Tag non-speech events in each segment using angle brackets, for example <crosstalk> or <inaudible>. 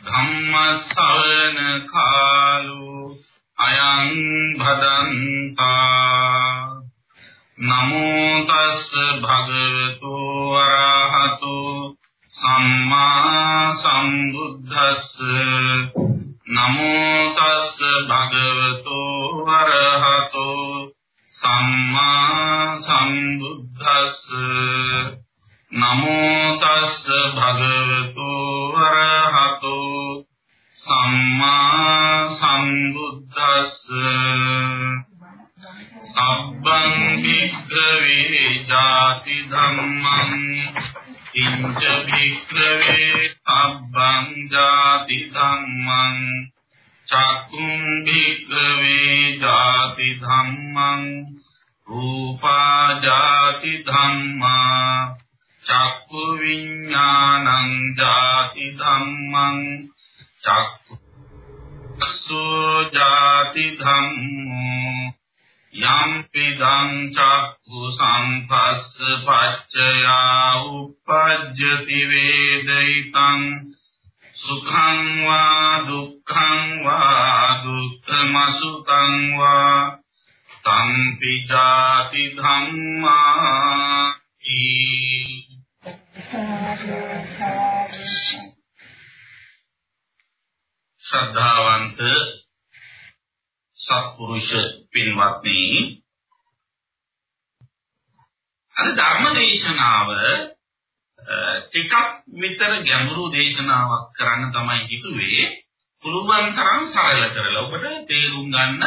ධම්මස්සවන කාලු අයං භදන්තා නමෝ තස් භගවතු වරහතු සම්මා සම්බුද්දස්ස නමෝ තස් භගවතු වරහතු සම්මා සම්බුද්දස්ස නමෝ තස් භගවතු වරහතු සම්මා සම්බුද්දස්ස සබ්බං වික්ඛවේ ජාති ධම්මං කිංච වික්‍රවේ අබ්බං ජාති ධම්මං චක්කුම් වික්‍රවේ ජාති ධම්මං රූපා ජාති ධම්මා චක්කු විඥානං ජාති ධම්මං චක්කු සෝ ජාති ධම්මෝ යම් පිදං චක්ඛු සම්පස්ස පච්චයා උප්පජ්ජති වේදිතං සුඛං වා දුක්ඛං වා දුක්ඛම සුඛං වා තම්පි ජාති ධම්මා ශ්‍රද්ධාවන්ත සත්පුරුෂ පින්වත්නි අද ධර්ම දේශනාව ටිකක් විතර ගැඹුරු දේශනාවක් කරන්න තමයි හිතුවේ පුළුවන් තරම් සරල කරලා ඔබට තේරුම් ගන්න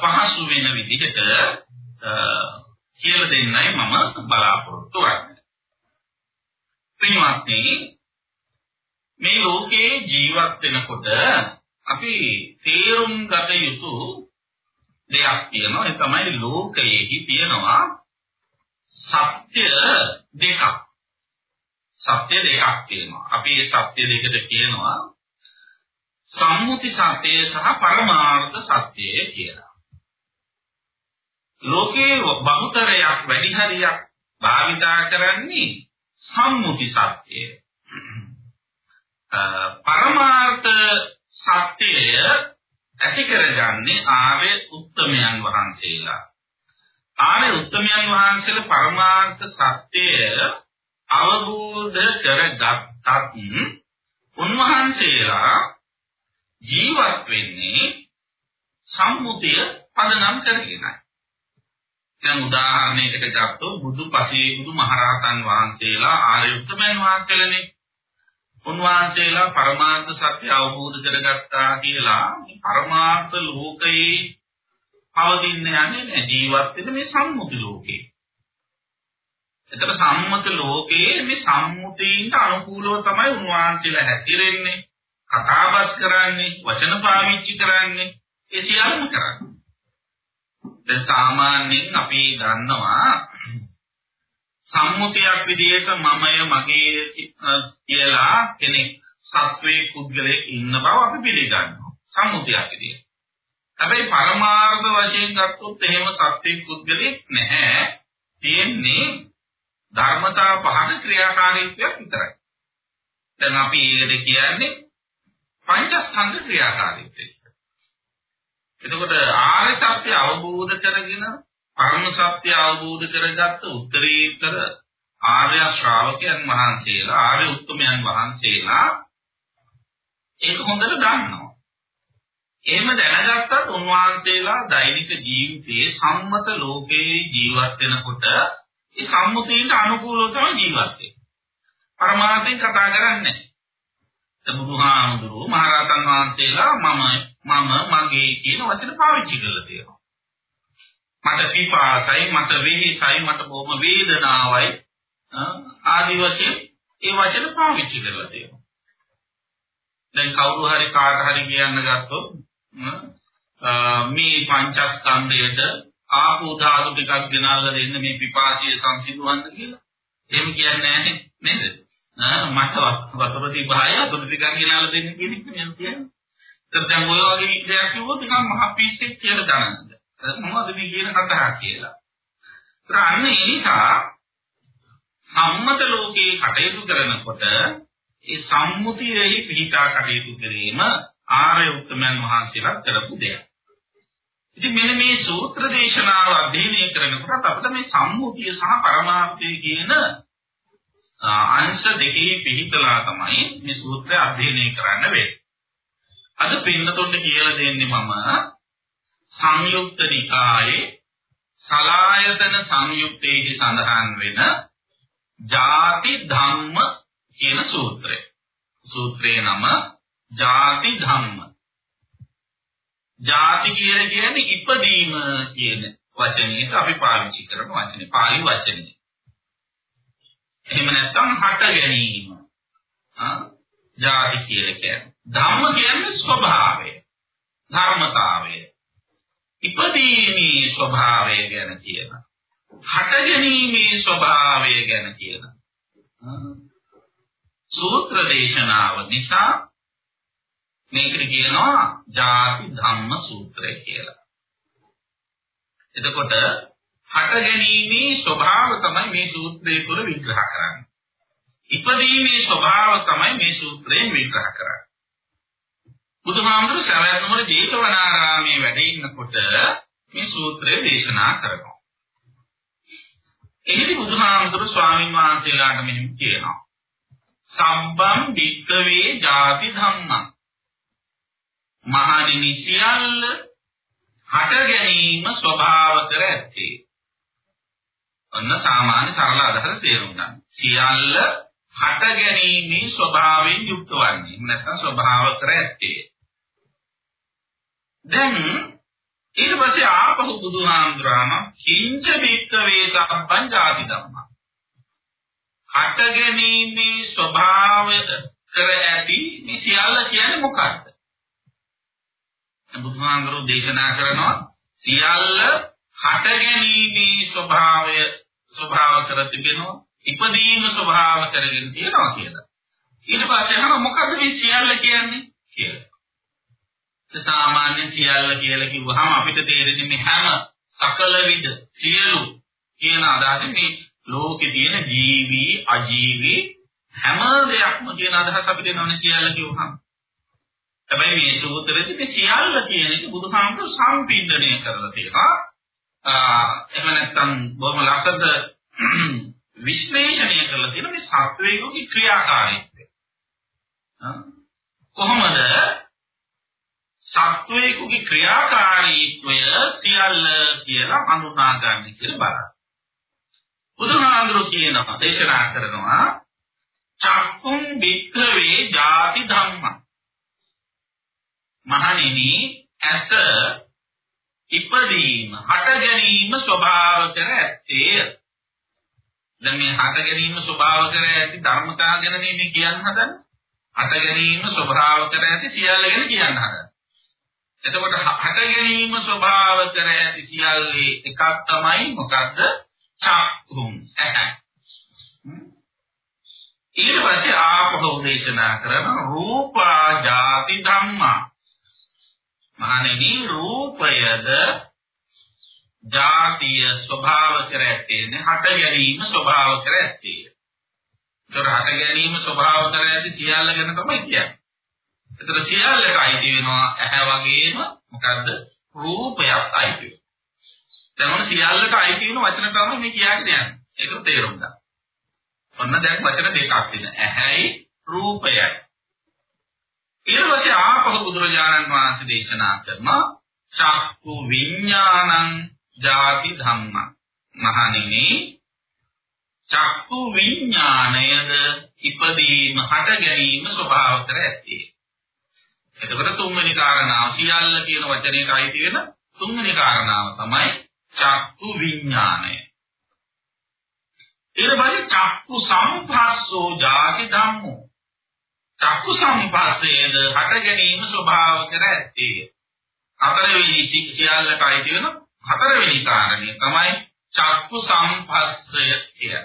පහසු වෙන විදිහට කියලා දෙන්නයි මම බලාපොරොත්තු වෙන්නේ. පින්වත්නි මේ ලෝකේ ජීවත් වෙනකොට අපි තේරුම් ගත යුතු දෙයක් තියෙනවා. ඒ තමයි ලෝකයේහි තියෙනවා සත්‍ය දෙකක්. සත්‍ය දෙකක් තියෙනවා. අපි මේ සත්‍ය දෙකට කියනවා. සම්මුති සත්‍යය සහ පරමාර්ථ සත්‍යය කියලා. ලෝකේ බහුතරයක් වැඩි හරියක් භාවිතා කරන්නේ සම්මුති සත්‍යය පරමාර්ථ සත්‍යය ඇති කරගන්නේ ආර්ය උත්තමයන් වහන්සේලා. ආර්ය උත්තමයන් වහන්සේලා පරමාර්ථ සත්‍යය අවබෝධ කරගත්තත් උන්වහන්සේලා ජීවත් වෙන්නේ සම්මුතිය පදනම් කරගෙනයි. දැන් උදාහරණයකට ගත්තොත් බුදු පසේ බුදු මහරහතන් වහන්සේලා ආර්ය උත්තමයන් වහන්සේලානේ උන්වහන්සේලා පරමාර්ථ සත්‍ය අවබෝධ කරගත්තා කියලා පරමාර්ථ ලෝකයේ පවතින්න යන්නේ නැහැ ජීවත් වෙන මේ සම්මුති ලෝකේ. එතකොට සම්මත ලෝකයේ මේ සම්මුතීන්ට අනුකූලව තමයි උන්වහන්සේලා හැසිරෙන්නේ, කතාබස් කරන්නේ, වචන පාවිච්චි කරන්නේ, ඒ සියල්ලම කරන්නේ. දැන් සාමාන්‍යයෙන් අපි දන්නවා සම්මුතියක් විදිහට මමය මගේ කියලා කෙනෙක් සත්වයේ පුද්ගලයෙක් ඉන්න බව අපි පිළිගන්නවා සම්මුතියක් විදිහට. හැබැයි පරමාර්ථ වශයෙන් ගත්තොත් එහෙම සත්වයේ පුද්ගලයෙක් නැහැ. තියෙන්නේ ධර්මතා පහක ක්‍රියාකාරීත්වයක් විතරයි. දැන් අපි ඒකද කියන්නේ පංචස්කන්ධ ක්‍රියාකාරීත්වය. එතකොට ආර්ය සත්‍ය අවබෝධ කරගෙන පරම සත්‍ය අවබෝධ කරගත්ත උත්තරීතර ආර්ය ශ්‍රාවකයන් වහන්සේලා ආර්ය උත්තමයන් වහන්සේලා ඒක හොඳට දන්නවා. එහෙම දැනගත්තත් උන්වහන්සේලා දෛනික ජීවිතයේ සම්මත ලෝකයේ ජීවත් වෙනකොට ඒ සම්මුතියට අනුකූලව තමයි ජීවත් වෙන්නේ. පරමාර්ථයෙන් කතා කරන්නේ නැහැ. බුදුහාමුදුරුවෝ මහරහතන් වහන්සේලා මම මම මගේ කියන වචන පාවිච්චි කරලා තියෙනවා. මට පිපාසයි මට වෙහෙසයි මට බොහොම වේදනාවයි ආදි වශයෙන් ඒ වචන පාවිච්චි කරලා තියෙනවා. දැන් කවුරු හරි කාට හරි කියන්න ගත්තොත් මේ පංචස්කන්ධයට ආපෝ ධාතු ටිකක් ගෙනාලා දෙන්න මේ පිපාසිය සංසිඳවන්න කියලා. එහෙම කියන්නේ නැහැ නේද? මට වතුර තිබහාය වතුර ටිකක් ගෙනාලා දෙන්න කියන එක මම කියන්නේ. ඒත් දැන් ඔය වගේ දෙයක් කිව්වොත් නිකන් මහා පිස්සෙක් කියලා දැනගන්න. මොනවද මේ කියන කතාව කියලා. ඒත් අන්න ඒ නිසා සම්මත ලෝකේ කටයුතු කරනකොට ඒ සම්මුතියෙහි පිහිටා කටයුතු කිරීම ආර්ය උත්තමයන් වහන්සේලා කරපු දෙයක්. ඉතින් මෙන්න මේ සූත්‍ර දේශනාව අධ්‍යයනය කරනකොට අපිට මේ සම්මුතිය සහ පරමාර්ථය කියන අංශ දෙකේ පිහිටලා තමයි මේ සූත්‍රය අධ්‍යයනය කරන්න වෙන්නේ. අද පින්නතොට කියලා දෙන්නේ මම සංයුක්ත නිකායේ සලායතන සංයුක්තයේ සඳහන් වෙන ಜಾති ධම්ම කියන සූත්‍රය. සූත්‍රයේ නම ಜಾති ධම්ම. ಜಾති කියලා කියන්නේ ඉපදීම කියන වචනයට අපි පාවිච්චි කරන වචනේ පාලි වචනේ. එහෙම නැත්නම් හට ගැනීම. ආ ಜಾති කියලා කියන්නේ ධම්ම කියන්නේ ස්වභාවය. ධර්මතාවය. ඉපදීමේ ස්වභාවය ගැන කියනවා. හට ගැනීමේ ස්වභාවය ගැන කියනවා. සූත්‍ර දේශනාව නිසා මේකට කියනවා ಜಾති ධම්ම සූත්‍රය කියලා. එතකොට හට ගැනීමේ ස්වභාව තමයි මේ සූත්‍රය තුළ විග්‍රහ කරන්නේ. ඉපදීමේ ස්වභාව තමයි මේ සූත්‍රයෙන් විග්‍රහ කරන්නේ. බුදුහාමුදුරු සවැත් නුවර ජේතවනාරාමයේ වැඩ ඉන්නකොට මේ සූත්‍රය දේශනා කරනවා. එහිදී බුදුහාමුදුරු ස්වාමීන් වහන්සේලාට මෙහෙම කියනවා. සම්බම් වික්කවේ ಜಾති ධම්මං මහණෙනි සියල්ල හට ගැනීම ස්වභාව කර ඇත්තේ. ඔන්න සාමාන්‍ය සරල අදහස තේරුම් ගන්න. සියල්ල හට ගැනීමේ ස්වභාවයෙන් යුක්ත වන්නේ. නැත්නම් ස්වභාව කර ඇත්තේ. දැන් ඊට පස්සේ ආපහු බුදුහාමුදුරාම කිංච වික්කවේ සම්පං ජාති ධම්මා. හට ගැනීමේ ස්වභාවය කර ඇති මේ සියල්ල කියන්නේ මොකක්ද? බුදුහාමුදුරුවෝ දේශනා කරනවා සියල්ල හට ගැනීමේ ස්වභාවය ස්වභාව කර තිබෙනවා ඉපදීම ස්වභාව කරගෙන තියෙනවා කියලා. ඊට පස්සේ අහන මොකද්ද මේ සියල්ල කියන්නේ කියලා. සාමාන්‍ය සියල්ල කියලා කිව්වහම අපිට තේරෙන්නේ මේ හැම සකල විද සියලු කියන අදහස මේ ලෝකේ තියෙන ජීවි අජීවි හැම දෙයක්ම කියන අදහස අපිට එනවනේ සියල්ල කිව්වහම. හැබැයි මේ සූත්‍රෙදි මේ සියල්ල කියන එක බුදුහාමුදුරු සම්පින්දණය කරලා තියෙනවා. එහෙම නැත්නම් බොහොම ලස්සනට <clears throat> විශ්ලේෂණය කරලා තියෙන මේ සත්වයේ ක්‍රියාකාරීත්වය. කොහොමද සත්වයේ ක්‍රියාකාරීත්වය සියල්ල කියලා හඳුනාගන්නේ කියලා බලන්න. බුදුහාමුදුරු කියනවා දේශනා කරනවා චක්කුම් වික්ඛවේ ಜಾති ධම්මං. මහණෙනි ඇස ඉපදීම හට ගැනීම ස්වභාව කර ඇත්තේ දැන් මේ හට ගැනීම ස්වභාව කර ඇති ධර්මතා ගැන මේ කියන්න හදන්නේ? හට ගැනීම ස්වභාව කර ඇති සියල්ල ගැන කියන්න හදන්නේ. එතකොට හට ගැනීම ස්වභාව කර ඇති සියල්ලේ එකක් තමයි මොකද්ද? චක්කුම්. ඇහැ. ඊට පස්සේ ආපහු දේශනා කරන රූපා ජාති ධම්මා. මහණෙනි රූපයද ජාතිය ස්වභාව කර ඇත්තේ හට ගැනීම ස්වභාව කර ඇත්තේ. ඒතර හට ගැනීම ස්වභාව කර ඇති සියල්ල ගැන තමයි කියන්නේ. ඒතර සියල්ලට අයිති වෙනවා ඇහැ වගේම මොකද්ද රූපයක් අයිති වෙනවා. දැන් මොන සියල්ලට අයිති වෙන වචන තමයි මේ කියන්නේ යන්නේ. ඒක තේරුම් ගන්න. ඔන්න දැන් වචන දෙකක් තියෙනවා. ඇහැයි රූපයයි. ඊට පස්සේ ආපහු බුදුරජාණන් වහන්සේ දේශනා කරනවා චක්කු විඥානං ජාති ධම්ම මහණෙනි චක්කු විඥාණයද ඉපදීම හට ගැනීම ස්වභාව කර ඇත්තේ එතකොට තුන්වෙනි කාරණාව සියල්ල කියන වචනයට අයිති වෙන තුන්වෙනි කාරණාව තමයි චක්කු විඥාණය ඊට පස්සේ චක්කු සම්පස්සෝ ජාති ධම්මෝ චක්කු චක්කු සම්පස්සේද හට ගැනීම ස්වභාව කර ඇත්තේ. හතරවෙනි සියල්ලට අයිති වෙන හතරවෙනි කාරණේ තමයි චක්කු සම්පස්සය කිය.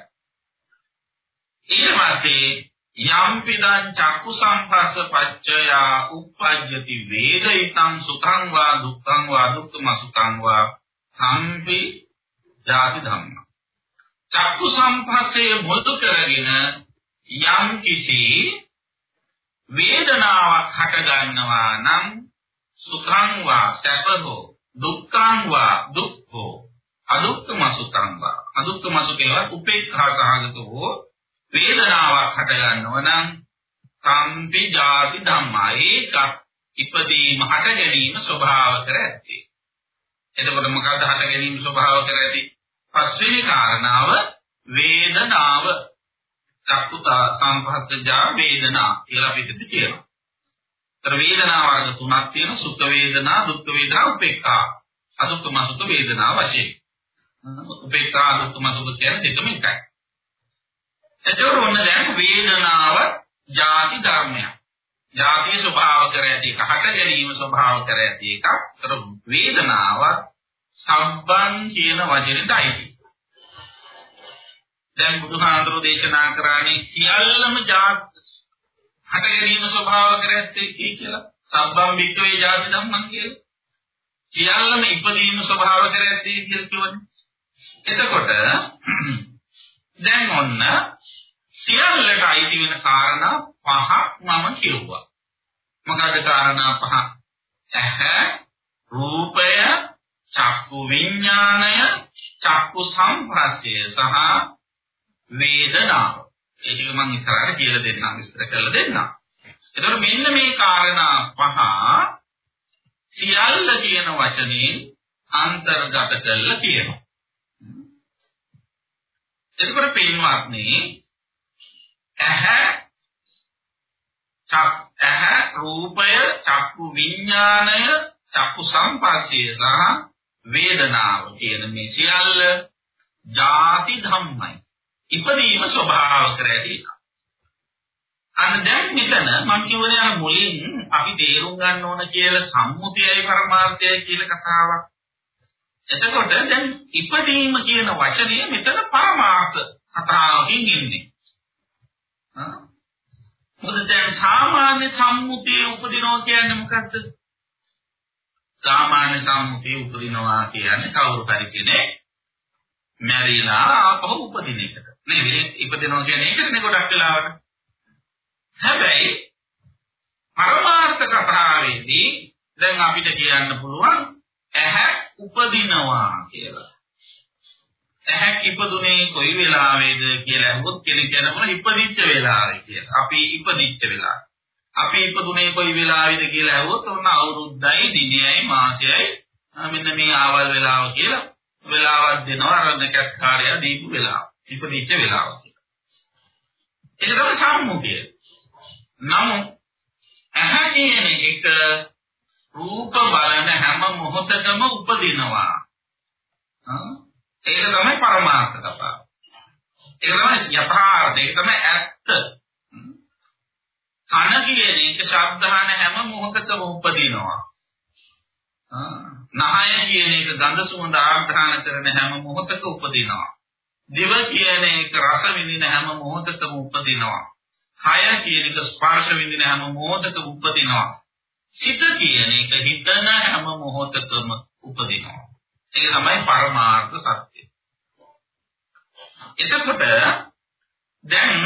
ඊට පස්සේ යම්පිදං චක්කු සම්පස්ස පච්චයා uppajjati වේදිතං සුඛං වා දුක්ඛං වා දුක්ඛම සුඛං වා සම්පි ජාති ධම්ම. චක්කු සම්පස්සේ මුදු කරගෙන යම් කිසි වේදනාවක් හට ගන්නවා නම් සුඛං වා සැපහෝ දුක්ඛං වා දුක්ඛෝ අදුක්ඛම සුඛං වා අදුක්ඛම සුඛේවා උපේක්ඛා සහගතෝ වේදනාවක් හට ගන්නව නම් සම්පි ජාති ධම්මා ඒක ඉපදීම හට ගැනීම ස්වභාව කර ඇත්තේ එතකොට මොකක්ද හට ගැනීම ස්වභාව කර ඇති පස්වෙනි කාරණාව වේදනාව චක්කුතා සංපස්සජා වේදනා කියලා අපිට කියනවා. ତර වේදනා වර්ග තුනක් තියෙනවා සුඛ වේදනා, දුක්ඛ වේදනා, උපේක්ඛා. අදුක්ඛම සුඛ වේදනා වශයෙන්. උපේක්ඛා අදුක්ඛම සුඛ කියන දෙකම එකයි. එතකොට ඔන්න දැන් වේදනාව ಜಾති ධර්මයක්. ಜಾති ස්වභාව කර ඇති එක, හට ගැනීම ස්වභාව කර ඇති එක. ඒතර වේදනාව සම්බන් කියන වචනෙට අයිති. දැන් බුදුහාඳුරු දේශනා කරානේ සියල්ලම ජාත හට ගැනීම ස්වභාව කරැත්තේ කියලා. සබ්බම් වික්කවේ ජාති ධම්මං කියලා. සියල්ලම ඉපදීම ස්වභාව කරැත්තේ කියලා කියවනේ. එතකොට දැන් ඔන්න සියල්ලට අයිති වෙන කාරණා පහක් මම කියුවා. මොකද කාරණා පහ? ඇහැ, රූපය, චක්කු විඥාණය, චක්කු සංපස්සය සහ වේදනාව. ඒ ටික මම ඉස්සරහට කියලා දෙන්නම් විස්තර කරලා දෙන්නම්. එතකොට මෙන්න මේ කාරණා පහ සියල්ල කියන වචනේ අන්තර්ගත කරලා කියනවා. එතකොට පින්වත්නි ඇහැ චක් ඇහැ රූපය චක්කු විඥාණය චක්කු සංපස්සය සහ වේදනාව කියන මේ සියල්ල ಜಾති ධම්මයි. ඉපදීම ස්වභාව කර ඇති එක. අන්න දැන් මෙතන මම කියවනේ අර මුලින් අපි තේරුම් ගන්න ඕන කියලා සම්මුතියයි පරමාර්ථයයි කියලා කතාවක්. එතකොට දැන් ඉපදීම කියන වචනය මෙතන පරමාර්ථ කතාවකින් ඉන්නේ. මොකද දැන් සාමාන්‍ය සම්මුතියේ උපදිනවා කියන්නේ මොකක්ද? සාමාන්‍ය සම්මුතියේ උපදිනවා කියන්නේ කවුරු හරි කෙනෙක් මැරිලා ආපහු උපදින එකට. නේ ඉපදෙනවා කියන්නේ ඒකනේ ගොඩක් වෙලාවට. හැබැයි පරමාර්ථ කතාවේදී දැන් අපිට කියන්න පුළුවන් ඇහැ උපදිනවා කියලා. ඇහැ ඉපදුනේ කොයි වෙලාවේද කියලා අහුවොත් කෙනෙක් කියනවා ඉපදිච්ච වෙලාවේ කියලා. අපි ඉපදිච්ච වෙලාව. අපි ඉපදුනේ කොයි වෙලාවේද කියලා අහුවොත් ඔන්න අවුරුද්දයි දිනයයි මාසයයි මෙන්න මේ ආවල් වෙලාව කියලා වෙලාවක් දෙනවා අර දෙකක් කාර්යය දීපු වෙලාව. ඉපදිච්ච වෙලාව කියලා. ඒක තමයි සම්මුතිය. නමුත් ඇහැ කියන එක රූප බලන හැම මොහොතකම උපදිනවා. ඒක තමයි පරමාර්ථ කතාව. ඒක තමයි යථාර්ථය. ඒක තමයි ඇත්ත. කන කියන එක ශබ්දහන හැම මොහොතකම උපදිනවා. නහය කියන එක ගඳ සුවඳ ආග්‍රහණ කරන හැම මොහොතක උපදිනවා. දිව කියන එක රස විඳින හැම මොහොතකම උපදිනවා. කය කියන එක ස්පර්ශ විඳින හැම මොහොතකම උපදිනවා. සිත කියන එක හිතන හැම මොහොතකම උපදිනවා. ඒක තමයි පරමාර්ථ සත්‍යය. එතකොට දැන්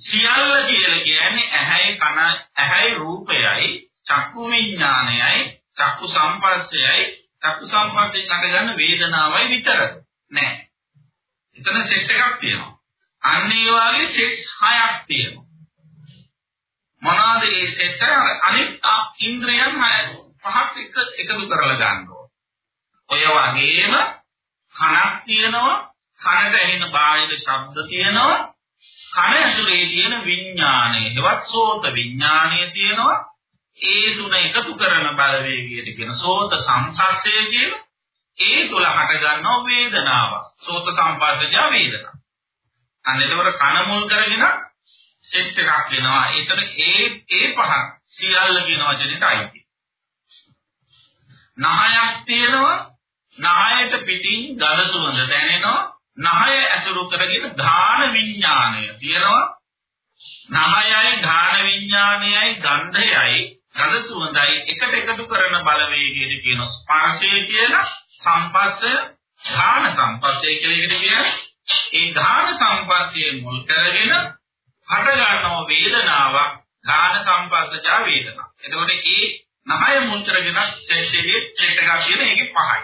සියල්ල කියලා කියන්නේ ඇහැයි කන ඇහැයි රූපයයි චක්කු විඥානයයි චක්කු සංපස්සයයි චක්කු සංපස්සයෙන් හටගන්න වේදනාවයි විතරද නෑ එතන සෙට් එකක් තියෙනවා. අන්න ඒ වගේ සෙට්ස් හයක් තියෙනවා. මොනවාද මේ සෙට් එක? අනිත් ඉන්ද්‍රයන් පහක් එක එකතු කරලා ගන්න ඔය වගේම කනක් තියෙනවා, කනට ඇහෙන බාහිර ශබ්ද තියෙනවා, කන ඇසුරේ තියෙන විඥානය, ඒවත් සෝත විඥානය තියෙනවා. ඒ තුන එකතු කරන බලවේගයට කියන සෝත සංසස්සය කියන ඒ තුල හට ගන්නව වේදනාව. සෝත සම්පස්සජ වේදනා. අන්න එතකොට කන මුල් කරගෙන සෙට් එකක් වෙනවා. ඒතර ඒ ඒ පහ සියල්ල කියන වචනෙට අයිති. නහයක් තියෙනවා. නහයට පිටින් ගඳ සුවඳ දැනෙනවා. නහය ඇසුරු කරගෙන ධාන විඥාණය තියෙනවා. නහයයි ධාන විඥානයයි ගන්ධයයි ගඳ සුවඳයි එකට එකතු කරන බලවේගයද කියන ස්පර්ශය කියන සම්පස්සය ධාන සම්පස්සය කියලා එකට කියන්නේ ඒ ධාන සම්පස්සයේ මුල් කරගෙන හට ගන්නව වේදනාවක් ධාන සම්පස්සජා වේදනා. එතකොට ඒ නහය මුල් කරගෙන ශේෂයේ සෙට් එකක් කියන එකේ පහයි.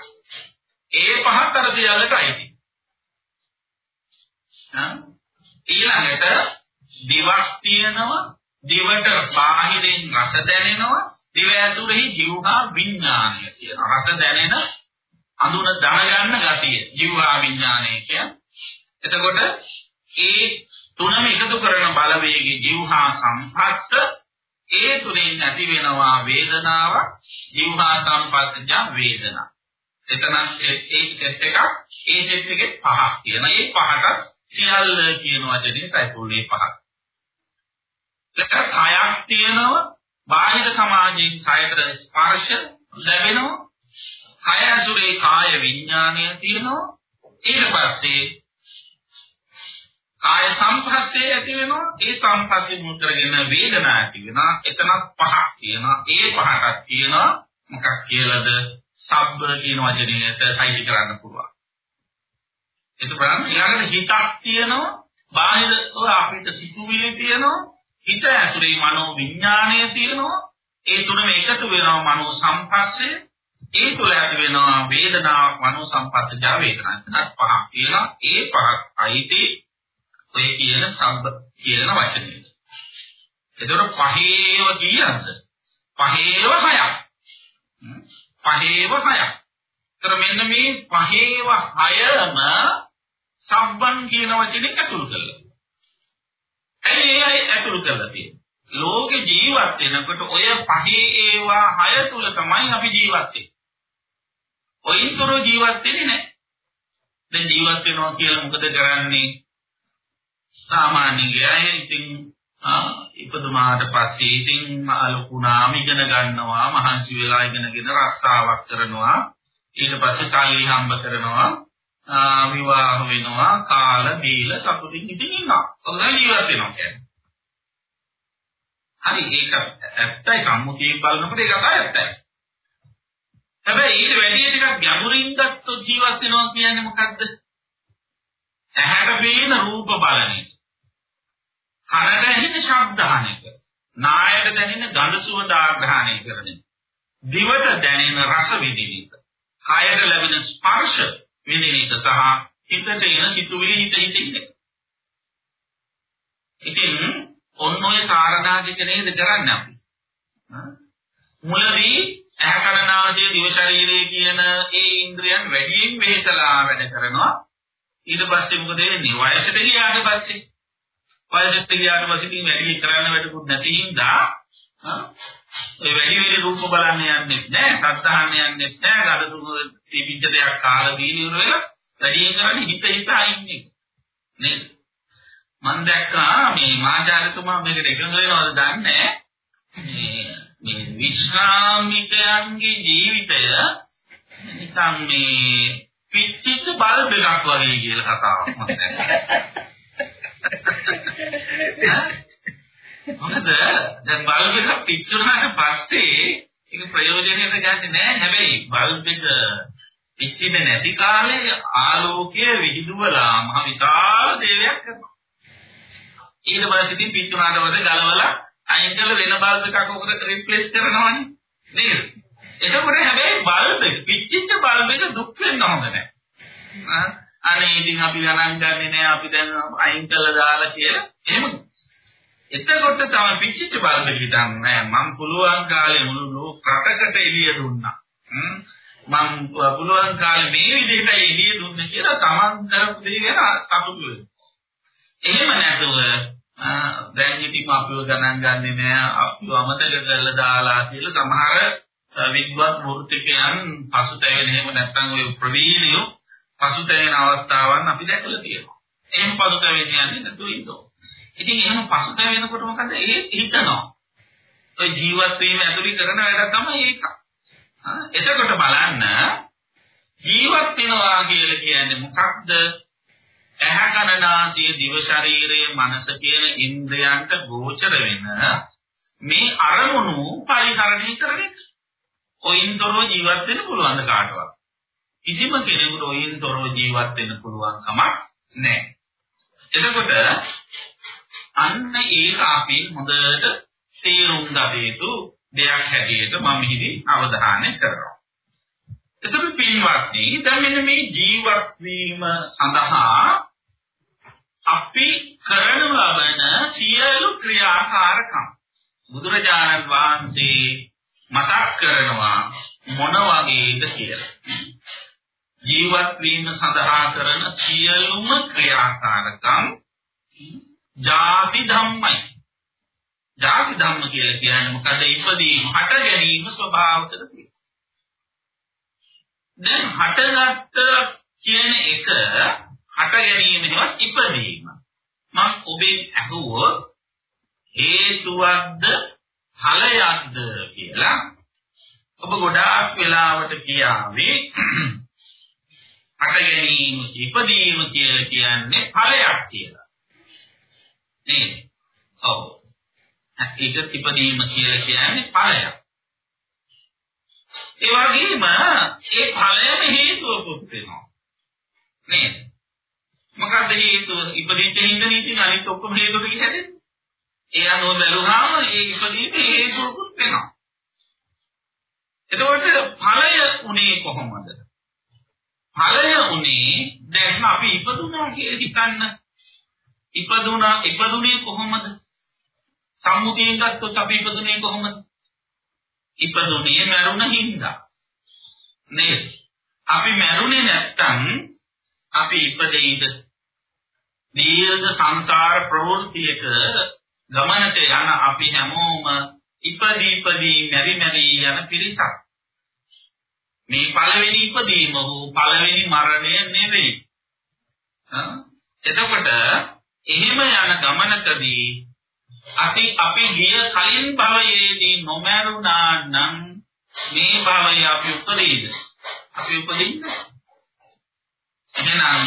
ඒ පහත් අර සියල්ලට අයිති. ඊළඟට දිවක් තියෙනවා දිවට බාහිරින් රස දැනෙනවා දිව ඇතුළෙහි ජීවහා විඥානය තියෙනවා රස දැනෙන අඳුන දැනගන්න ගතිය ජීවහා විඥානය කියන්නේ එතකොට ඒ තුනම එකතු කරන බලවේගයේ ජීවහා සම්පස්ස ඒ තුනෙන් ඇති වෙනවා වේදනාව ජීවහා සම්පස්සජ වේදනා. එතන ඒ සෙට් එකක් ඒ සෙට් එකේ පහක් තියෙනවා. ඒ පහට සියල්ල කියන වචනේ තයිපුල්ලේ පහක් එක කයක් තියෙනවා. බාහිර සමාජයෙන් කයට ස්පර්ශ ලැබෙනවා. කය ඇසුරේ කාය විඥානය තියෙනවා. ඊට පස්සේ කාය සංපස්සේ ඇති වෙනවා ඒ සංපස්සේ මුල් කරගෙන වේදනා ඇති වෙනවා. එතන පහක් තියෙනවා. ඒ පහටක් තියෙනවා. මොකක් කියලාද? සබ්බ කියන වචනයට අයිති කරන්න පුළුවන්. එතකොට ඊළඟට හිතක් තියෙනවා. බාහිරව අපිට සිතුවිලි තියෙනවා. හිත ඇසුරේ මනෝ විඥාණය තියෙනවා. ඒ තුනම එකතු වෙනවා මනෝ සංපස්සේ ඒ තුල ඇති වෙනවා වේදනාවක් මනෝ සංපස්සජා වේදනාවක් පහක් තියෙනවා. ඒ පහක් අයිති ඔය කියන සම්බ කියන වචනේ එතකොට පහේව කියනද පහේව හයක් පහේව හයක් ତර මෙන්න මේ පහේව හයම සම්බන් කියන වචනේ ඇතුළු කරලා ඇයි ඒ ඇතුළු කරලා තියෙන්නේ? ලෝකේ ජීවත් වෙනකොට ඔය පහේ ඒවා හය තුල තමයි අපි ජීවත් වෙන්නේ. ඔයින්තර ජීවත් වෙන්නේ නැහැ. දැන් ජීවත් වෙනවා කියලා මොකද කරන්නේ? සාමාන්‍ය ගෑය ඉතින් ඉපදුනාට පස්සේ ඉතින් ලොකුනාම ඉගෙන ගන්නවා මහන්සි වෙලා ඉගෙනගෙන රස්සාවක් කරනවා ඊට පස්සේ සල්ලි හම්බ කරනවා විවාහ වෙනවා කාල දීල සතුටින් ඉඳින් ඉන්නවා. ඔතන ජීවත් වෙනවා කියන්නේ. හරි ඒක ඇත්තයි සම්මුතියෙන් බලනකොට ඒක තමයි ඇත්තයි. හැබැයි ඊට වැඩි ටිකක් ගැඹුරින් ගත්තොත් ජීවත් වෙනවා කියන්නේ මොකද්ද? ඇහැට පේන රූප බලන එක. කනට ඇහෙන ශබ්ද අහන එක. නායට දැනෙන ගඳ සුවඳ ආග්‍රහණය කරන එක. දිවට දැනෙන රස විඳින එක. කයට ලැබෙන ස්පර්ශ විඳින එක සහ හිතට එන සිතුවිලි හිත හිත ඉන්නේ. ඉතින් ඔන්න ඔය කාරණා ටික නේද කරන්නේ අපි. මුලදී ඇහැ කන නාසය දිව ශරීරය කියන ඒ ඉන්ද්‍රියන් වැඩියෙන් වෙහෙසලා වැඩ කරනවා. ඊට පස්සේ මොකද වෙන්නේ? වයසට ගියාට පස්සේ වයසට ගියාට පස්සේ ඉතින් වැඩි කරන්න වැඩකුත් නැති හින්දා ඒ වැඩි වෙලේ රූප බලන්න යන්නේ නැහැ, සත්හාන්න යන්නේ නැහැ, ගඩ සුමු තිබිච්ච දෙයක් කාලා දීලා ඉවර වෙලා වැඩි කරන්නේ හිත හිතා ඉන්නේ. නේද? මම දැක්කා මේ මාචාර්යතුමා මේකට එකඟ වෙනවද දන්නේ මේ මේ විශ්‍රාමිකයන්ගේ ජීවිතය නිකන් මේ පිච්චිච්ච බල්බ් එකක් වගේ කියලා කතාවක් මම දැක්කා. මොකද දැන් බල්බ් එක පිච්චුනාට පස්සේ ඒක ප්‍රයෝජනෙට ගන්නේ නැහැ. හැබැයි බල්බ් එක පිච්චෙන්නේ නැති කාලේ ආලෝකය විහිදුවලා මහ විශාල දේවයක් කරනවා. ඊට පස්සේ ඉතින් පිච්චුනාට පස්සේ ගලවලා අයින් කරලා වෙන බල්බ් එකක් උකට රිප්ලේස් කරනවනේ. නේද? එතකොට හැබැයි බල්බ් එක පිච්චිච්ච බල්බ් එක දුක් වෙන්න හොඳ නැහැ. අනේ ඉතින් අපි ගණන් ගන්නේ නැහැ අපි දැන් අයින් කළා දාලා කියලා. එහෙම එතකොට තමයි පිච්චිච්ච බලන්න හිතන්නේ මම පුළුවන් කාලේ මුළු රටකට එළිය දුන්නා. මම පුළුවන් කාලේ මේ විදිහට එළිය දුන්නේ කියලා තමන් කරපු දේ ගැන සතුටු වෙනවා. එහෙම නැතුව දැන් ඉතින් අපිව ගණන් ගන්නේ නෑ අපිව අමතක කරලා දාලා කියලා සමහර විද්වත් වෘත්තිකයන් පසුතැවෙන එහෙම නැත්නම් ඔය ප්‍රවීණයෝ පසුතැවෙන අවස්ථාවන් අපි දැකලා තියෙනවා. එහෙම පසුතැවෙන්නේ යන්නේ නැතුව ඉන්නවා. ඉතින් එහෙම පසුතැවෙනකොට මොකද ඒ හිතනවා. ඔය ජීවත් වීම ඇතුළේ කරන වැඩ තමයි ඒක. එතකොට බලන්න ජීවත් වෙනවා කියලා කියන්නේ මොකක්ද? ඇහැ කන නාසය දිව ශරීරය මනස කියන ඉන්ද්‍රයන්ට ගෝචර වෙන මේ අරමුණු පරිහරණය කරන එක. ඔයින්තරව ජීවත් වෙන්න පුළුවන් කාටවත්. කිසිම කෙනෙකුට ඔයින්තරව ජීවත් වෙන්න පුළුවන් කමක් නැහැ. එතකොට අන්න ඒක අපි හොඳට තේරුම් ගත යුතු දෙයක් හැටියට මම මෙහිදී අවධානය කරනවා. එතකොට පින්වත්නි දැන් මෙන්න මේ ජීවත් වීම සඳහා අපි කරන ලබන සියලු ක්‍රියාකාරකම් බුදුරජාණන් වහන්සේ මතක් කරනවා මොන වගේද කියලා. ජීවත් වීම සඳහා කරන සියලුම ක්‍රියාකාරකම් ಜಾති ධම්මයි. ಜಾති ධම්ම කියලා කියන්නේ මොකද? ඉපදීම, හට ගැනීම ස්වභාවතද තියෙනවා. දැන් හටගත්ත කියන එක හට ගැනීම නෙවෙයි ඉපදීම. මම ඔබෙන් අහුවොත් හේතුවක්ද ඵලයක්ද කියලා ඔබ ගොඩාක් වෙලාවට කියාවේ හට ගැනීම ඉපදීම කියලා කියන්නේ ඵලයක් කියලා. නේද? ඔව්. ඒක ඉපදීම කියලා කියන්නේ ඵලයක්. ඒ වගේම ඒ ඵලයම හේතුවකුත් වෙනවා. නේද? මොකක්ද හේතුව? ඉපදිච්ච හින්දා ඉතින් අනිත් ඔක්කොම හේතු ටික හැදෙන්නේ. ඒ අනුව බැලුවාම ඒ ඉපදීම හේතුවකුත් වෙනවා. එතකොට ඵලය උනේ කොහොමද? ඵලය උනේ දැන් අපි ඉපදුනා කියලා හිතන්න. ඉපදුනා ඉපදුනේ කොහොමද? සම්මුතියෙන් ගත්තොත් අපි ඉපදුනේ කොහොමද? ඉපදුනේ මරුණ හින්දා. නේද? අපි මරුනේ නැත්තම් අපි ඉපදෙයිද? දීර්ඝ සංසාර ප්‍රවෘත්තියක ගමනට යන අපි හැමෝම ඉපදී ඉපදී මෙරි මෙරි යන පිරිසක්. මේ පළවෙනි ඉපදීම හෝ පළවෙනි මරණය නෙවෙයි. එතකොට එහෙම යන ගමනකදී අපි අපි ගිය කලින් භවයේදී නොමරුණා නම් මේ භවය අපි උපදීද? අපි උපදින්නේ. එහෙනම්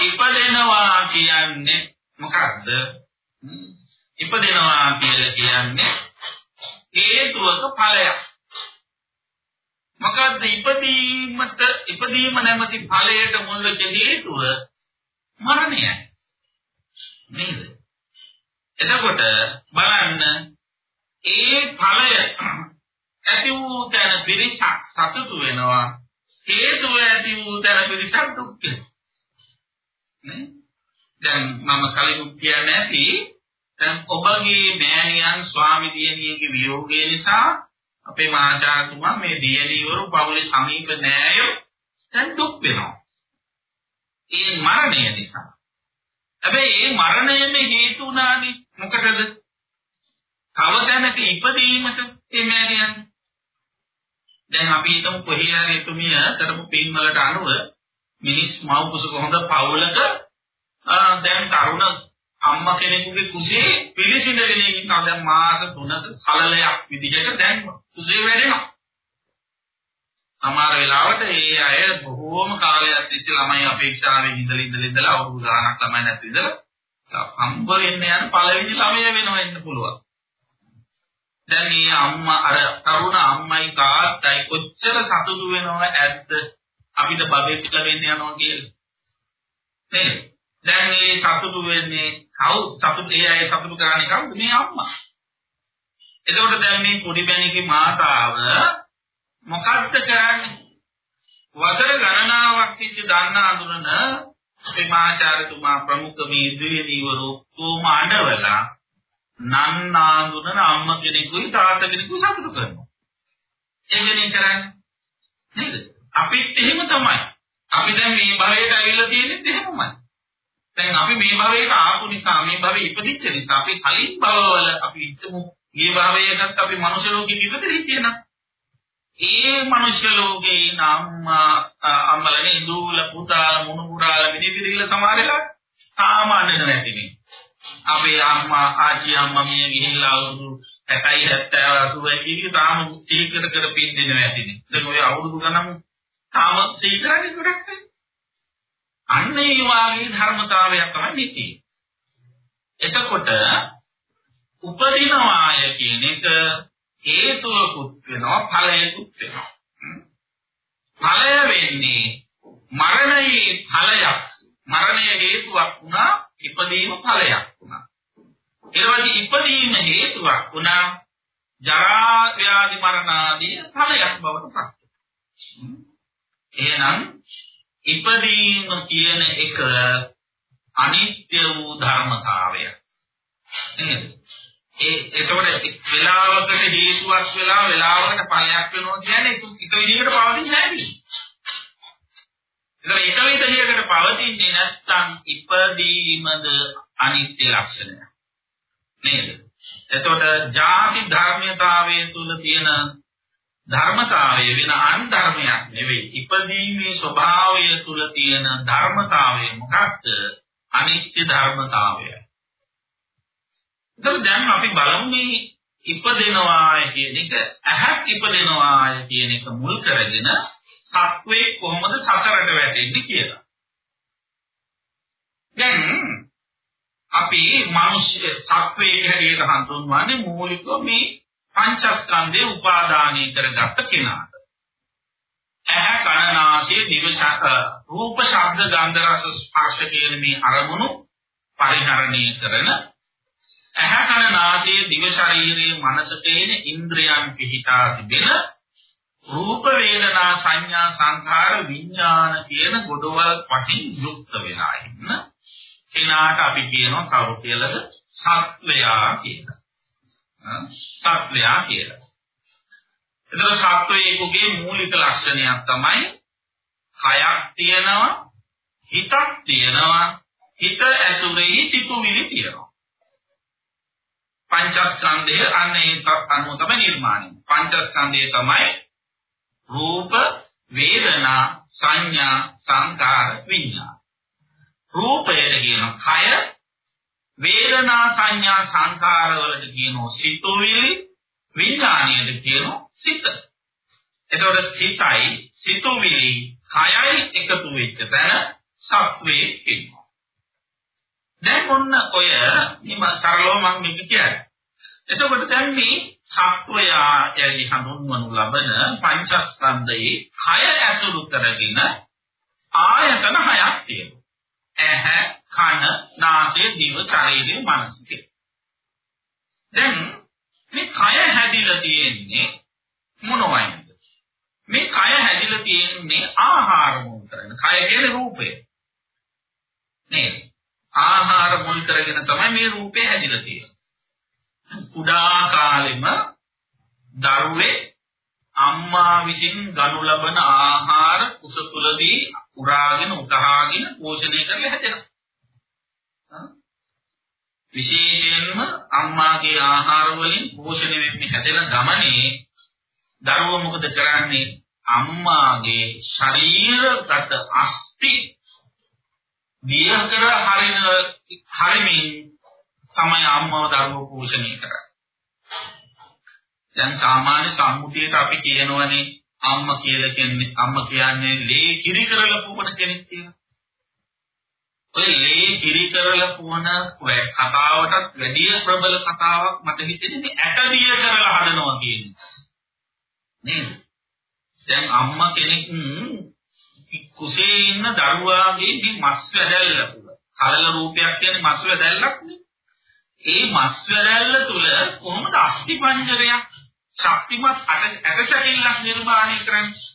ඉපදෙනවා කියන්නේ මොකක්ද? ඉපදෙනවා කියලා කියන්නේ හේතුවක ඵලයක්. මොකද්ද ඉපදීමට ඉපදීම නැමැති ඵලයට මුල් වෙච්ච හේතුව මරණයයි. නේද? එතකොට බලන්න ඒ ඵලය ඇති වූ තැන පිරිසක් සතුටු වෙනවා හේතුව ඇති වූ තැන පිරිසක් දුක් වෙනවා. නේ? දැන් මම කලින් කියන්නේ නැති දැන් ඔබගේ මෑණියන් ස්වාමි දියණියගේ වියෝගය නිසා අපේ මහාචාර්යතුමා මේ දියණියවරු පවුලේ සමීප නෑයෝ දැන් දුක් වෙනවා. ඒ මරණය නිසා. හැබැයි ඒ මරණයම හේතු උනානේ මොකටද? තව තැනක ඉපදීමට ඒ මෑණියන්. දැන් අපි හිතමු කොහේ හරි එතුමිය කරපු පින් වලට අනුව මිනිස් මව් කුසක හොඳ පවුලක දැන් තරුණ අම්මා කෙනෙකුගේ කුසේ පිළිසිඳගෙන ඉන්නවා දැන් මාස 3ක සලලයක් විදිහට දැන් කුසේ වැඩෙනවා. සමහර වෙලාවට ඒ අය බොහෝම කාලයක් තිස්සේ ළමයි අපේක්ෂාවෙන් ඉඳලා ඉඳලා ඉඳලා අවුරුදු ගාණක් ළමයි නැති ඉඳලා හම්බ වෙන්න යන පළවෙනි ළමයා වෙනවා වෙන්න පුළුවන්. දැන් මේ අම්මා අර තරුණ අම්මයි තාත්තයි කොච්චර සතුටු වෙනව ඇද්ද අපිට බබෙක් ලැබෙන්න යනවා කියලා. නේද? දැන් මේ සතුටු වෙන්නේ කවුද? සතුටු ඒ අය සතුටු කරන්නේ කවුද? මේ අම්මා. එතකොට දැන් මේ පොඩි බැණිකේ මාතාව මොකක්ද කරන්නේ? වසර ගණනාවක් තිස්සේ දන්න අඳුරන අපේ මහාචාර්යතුමා ප්‍රමුඛ මේ ද්වේදීවරු කොම අඬවලා නන් ආඳුනන අම්ම කෙනෙකුයි තාත්තා කෙනෙකුයි සතුටු කරනවා. ඒකනේ කරන්නේ. නේද? අපිත් එහෙම තමයි. අපි දැන් මේ භවයට ඇවිල්ලා තියෙන්නේ එහෙමමයි. දැන් අපි මේ භවයට ආපු නිසා මේ භවයේ ඉපදිච්ච නිසා අපි කලින් භවවල අපි හිතමු මේ භවයකට අපි මනුෂ්‍ය ලෝකෙ ඉපදෙලා තියෙනවා. ඒ මනුෂ්‍ය ලෝකේ ඉන්න අම්මා අම්මලනේ ඉඳුල පුතාල මුණුපුරාල විනිවිදිල සමහරලා සාමාන්‍යද නැතිනේ. අපේ අම්මා ආච්චි අම්මා මිය ගිහිල්ලා අවුරුදු 60යි 70 80යි කියන තාම සීකර කර පින්දිනවා ඇතිනේ. දැන් ඔය අවුරුදු ගණන් තාම සීකරන්නේ ගොඩක් නැහැ. අන්න ඒ වාගේ ධර්මතාවයක් තමයි නිති. එතකොට උපදිනවාය කියන එක හේතුවකුත් වෙනවා ඵලයකුත් වෙනවා. ඵලය වෙන්නේ මරණයේ ඵලයක්. මරණය හේතුවක් වුණා ඉපදීම ඵලයක් වුණා. ඊට පස්සේ ඉපදීම හේතුවක් වුණා ජරා ව්‍යාධි මරණ ආදී ඵලයක් බවට පත් එහෙනම් ඉපදීම කියන එක අනිත්‍ය වූ ධර්මතාවය. නේද? ඒ එතකොට වෙලාවකට හේතුවක් වෙලා වෙලාවකට ඵලයක් වෙනවා කියන්නේ එක විදිහකට පවතින්නේ නැහැ. ඒක එක විදිහකට පවතින්නේ නැත්නම් ඉපදීමද අනිත්‍ය ලක්ෂණය. නේද? එතකොට ಜಾති ධර්මතාවයේ තුල තියෙන ධර්මතාවය වෙන අන්ධර්මයක් නෙවෙයි. ඉපදීමේ ස්වභාවය තුල තියෙන ධර්මතාවය මොකක්ද? අනිත්‍ය ධර්මතාවය. එතකොට දැන් අපි බලමු මේ ඉපදෙනවාය කියන එක ඇහක් ඉපදෙනවාය කියන එක මුල් කරගෙන සත්වේ කොහොමද සසරට වැටෙන්නේ කියලා. දැන් අපි මිනිස්සු සත්වයේ හැටියට හඳුන්වන්නේ මූලිකව මේ පංචස්කන්ධේ උපාදානය කරගත්ත කෙනාට. ඇහැ කන නාසය දිව රූප ශබ්ද ගන්ධ රස ස්පර්ශ කියන මේ අරමුණු පරිහරණය කරන ඇහැ කන නාසය දිව ශරීරයේ මනස තේන ඉන්ද්‍රයන් පිහිටා තිබෙන රූප වේදනා සංඥා සංඛාර විඥාන කියන ගොඩවල් පටින් යුක්ත වෙලා ඉන්න කෙනාට අපි කියනවා කවුරු කියලාද සත්වයා කියලා. සත්වයා කියලා. එතකොට සත්වයේකගේ මූලික ලක්ෂණයක් තමයි කයක් තියෙනවා හිතක් තියෙනවා හිත ඇසුරෙහි සිතුවිලි තියෙනවා. පංචස්කන්ධය අන්න ඒක අනුව තමයි නිර්මාණය. පංචස්කන්ධය තමයි රූප, වේදනා, සංඥා, සංකාර, විඤ්ඤාණ. රූපයට කියන කය, වේදනා, සංඥා, සංකාර වලට කියනවා සිතුවිලි, විඥාණයට කියනවා සිත. එතකොට සිතයි, සිතුවිලි, කයයි එකතු වෙච්ච තැන සත්වේ ඉන්නවා. දැන් ඔන්න ඔය නිම සරලව මම මේක කියන්නේ. එතකොට දැන් මේ සත්වයා යලි හඳුන්වනු ලබන පංචස්කන්ධයේ කය ඇසුරු කරගෙන ආයතන හයක් තියෙනවා. ඇහැ, කන, නාසය, දිව, ශරීරය, මනස දැන් මේ කය හැදිලා තියෙන්නේ මොනවයින්ද? මේ කය හැදිලා තියෙන්නේ ආහාර මුල් කරගෙන. කය කියන්නේ රූපය. නේද? ආහාර මුල් කරගෙන තමයි මේ රූපේ හැදිලා තියෙන්නේ. කුඩා කාලෙම දරුවේ අම්මා විසින් ගනු ලබන ආහාර කුස තුලදී උරාගෙන උකහාගෙන පෝෂණය කරලා හැදෙනවා. විශේෂයෙන්ම අම්මාගේ ආහාර වලින් පෝෂණය වෙන්නේ හැදෙන ගමනේ දරුවෝ මොකද කරන්නේ? අම්මාගේ ශරීරගත අස්ති දිය කර හරින හරිමින් තමයි අම්මව දරුවෝ පෝෂණය කරන්නේ. දැන් සාමාන්‍ය සම්මුතියට අපි කියනවනේ අම්මා කියලා කියන්නේ අම්මා කියන්නේ ලේ කිරි කරලා පුවන කෙනෙක් කියලා. ඔය ලේ කිරි කරලා පුවන ඔය කතාවටත් වැඩි ප්‍රබල කතාවක් මට හිතෙන්නේ ඇටදිය කරලා හදනවා කියන්නේ. නේද? දැන් අම්මා කෙනෙක් කුසේ ඉන්න දරුවාගේ මේ මස් වැදල්ල තුල කලල රූපයක් කියන්නේ මස් වැදල්ලක් නේ. ඒ මස් වැදල්ල තුල කොහොමද අස්ථි පංජරයක් ශක්තිමත් ඇටසැකිල්ලක් නිර්මාණය කරන්නේ?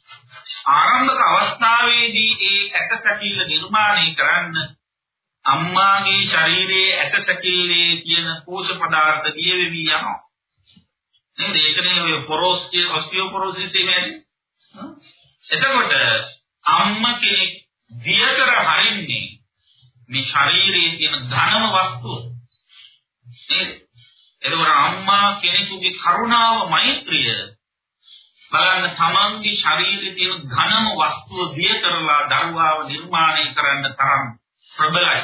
ආරම්භක අවස්ථාවේදී ඒ ඇටසැකිල්ල නිර්මාණය කරන්න අම්මාගේ ශරීරයේ ඇටසැකිල්ලේ තියෙන පෝෂක පදාර්ථ දියවෙවි යනවා. නේද? ඒකනේ ඔය පොරොස් කියන ඔස්ටියෝපොරොසිස් කියන්නේ. එතකොට අම්ම කෙනෙක් දියකර හරින්නේ මේ ශරීරයේ තියෙන ධනම වස්තුව. නේද? එතකොට අම්මා කෙනෙකුගේ කරුණාව මෛත්‍රිය බලන්න තමන්ගේ ශරීරයේ තියෙන ඝනම වස්තුව දිය කරලා දරුවාව නිර්මාණය කරන්න තරම් ප්‍රබලයි.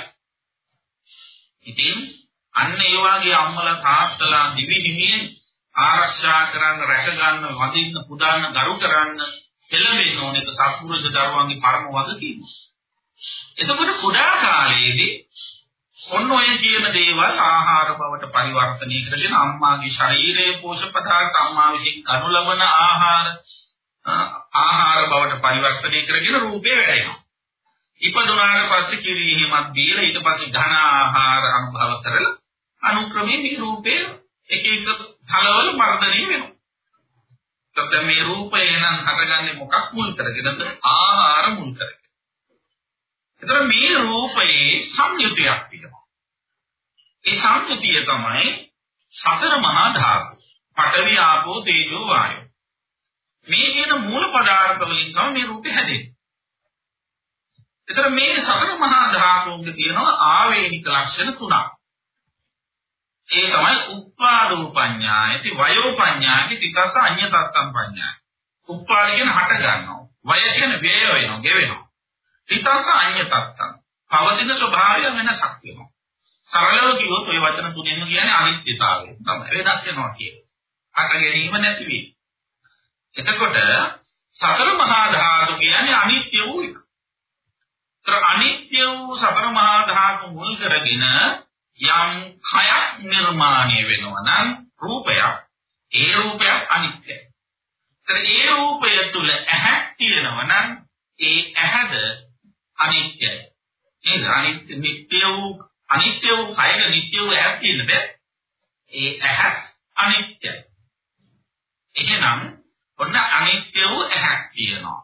ඉතින් අන්න ඒ වගේ අම්මලා තාත්තලා දිවි හිමියෙන් ආරක්ෂා කරන්න, රැක ගන්න, වඳින්න, පුදාන්න, ගරු කරන්න පෙළඹෙන්න ඕනේ සත්පුරුෂ දරුවන්ගේ පරම වගකීම. එතකොට කුඩා කාලයේදී ඔන්න ඔය කියන දේවල් ආහාර බවට පරිවර්තනය කරගෙන අම්මාගේ ශරීරයේ පෝෂක පදාර්ථ අම්මා විසින් ගනු ලබන ආහාර ආහාර බවට පරිවර්තනය කරගෙන රූපේ වැඩෙනවා. ඉපදුනාට පස්සේ කිරිහිමක් දීලා ඊට පස්සේ ඝන ආහාර අනුභව කරලා අනුක්‍රමයෙන් මේ රූපය එක එක තලවල වර්ධනය වෙනවා. එතකොට මේ රූපය නම් හටගන්නේ මොකක් මුල් කරගෙනද? ආහාර මුල් කරගෙන. එතකොට මේ රූපයේ සංයුතියක් තියෙනවා. ඒ සංයුතිය තමයි සතර මහා ධාතු. පඨවි ආපෝ තේජෝ වායෝ. මේ කියන මූල පදාර්ථ වලින් තමයි මේ රූපේ හැදෙන්නේ. එතකොට මේ සතර මහා ධාතුන්ගේ තියෙනවා ආවේනික ලක්ෂණ තුනක්. ඒ තමයි උප්පාදෝ පඤ්ඤායති වයෝ පඤ්ඤායති තිකස අඤ්ඤතත්තම් පඤ්ඤාය. උප්පාද කියන හට ගන්නවා. වය කියන වේය වෙනවා, ගෙවෙනවා. තිකස අඤ්ඤතත්තම්. පවතින ස්වභාවය වෙනසක් වෙනවා. සරලව කිව්වොත් ওই වචන තුනෙන්ම කියන්නේ අනිත්‍යතාවය. තමයි වෙනස් වෙනවා කියන්නේ. හට ගැනීම නැති වීම. එතකොට සතර මහා ධාතු කියන්නේ අනිත්‍ය වූ එක. ඒතර අනිත්‍ය වූ සතර මහා ධාතු මුල් කරගෙන යම් කයක් නිර්මාණය වෙනවා නම් රූපයක් ඒ රූපයක් අනිත්‍යයි. ඒතර ඒ රූපය තුල ඇහක් තියෙනවා නම් ඒ ඇහද අනිත්‍යයි. ඒ අනිත්‍ය නිට්ටය වූ අනිත්‍ය වූ කයක නිට්ටය වූ ඇහක් තියෙන බෑ. ඒ ඇහ අනිත්‍යයි. එහෙනම් ඔන්න අනිත්‍ය වූ ඇහක් තියෙනවා.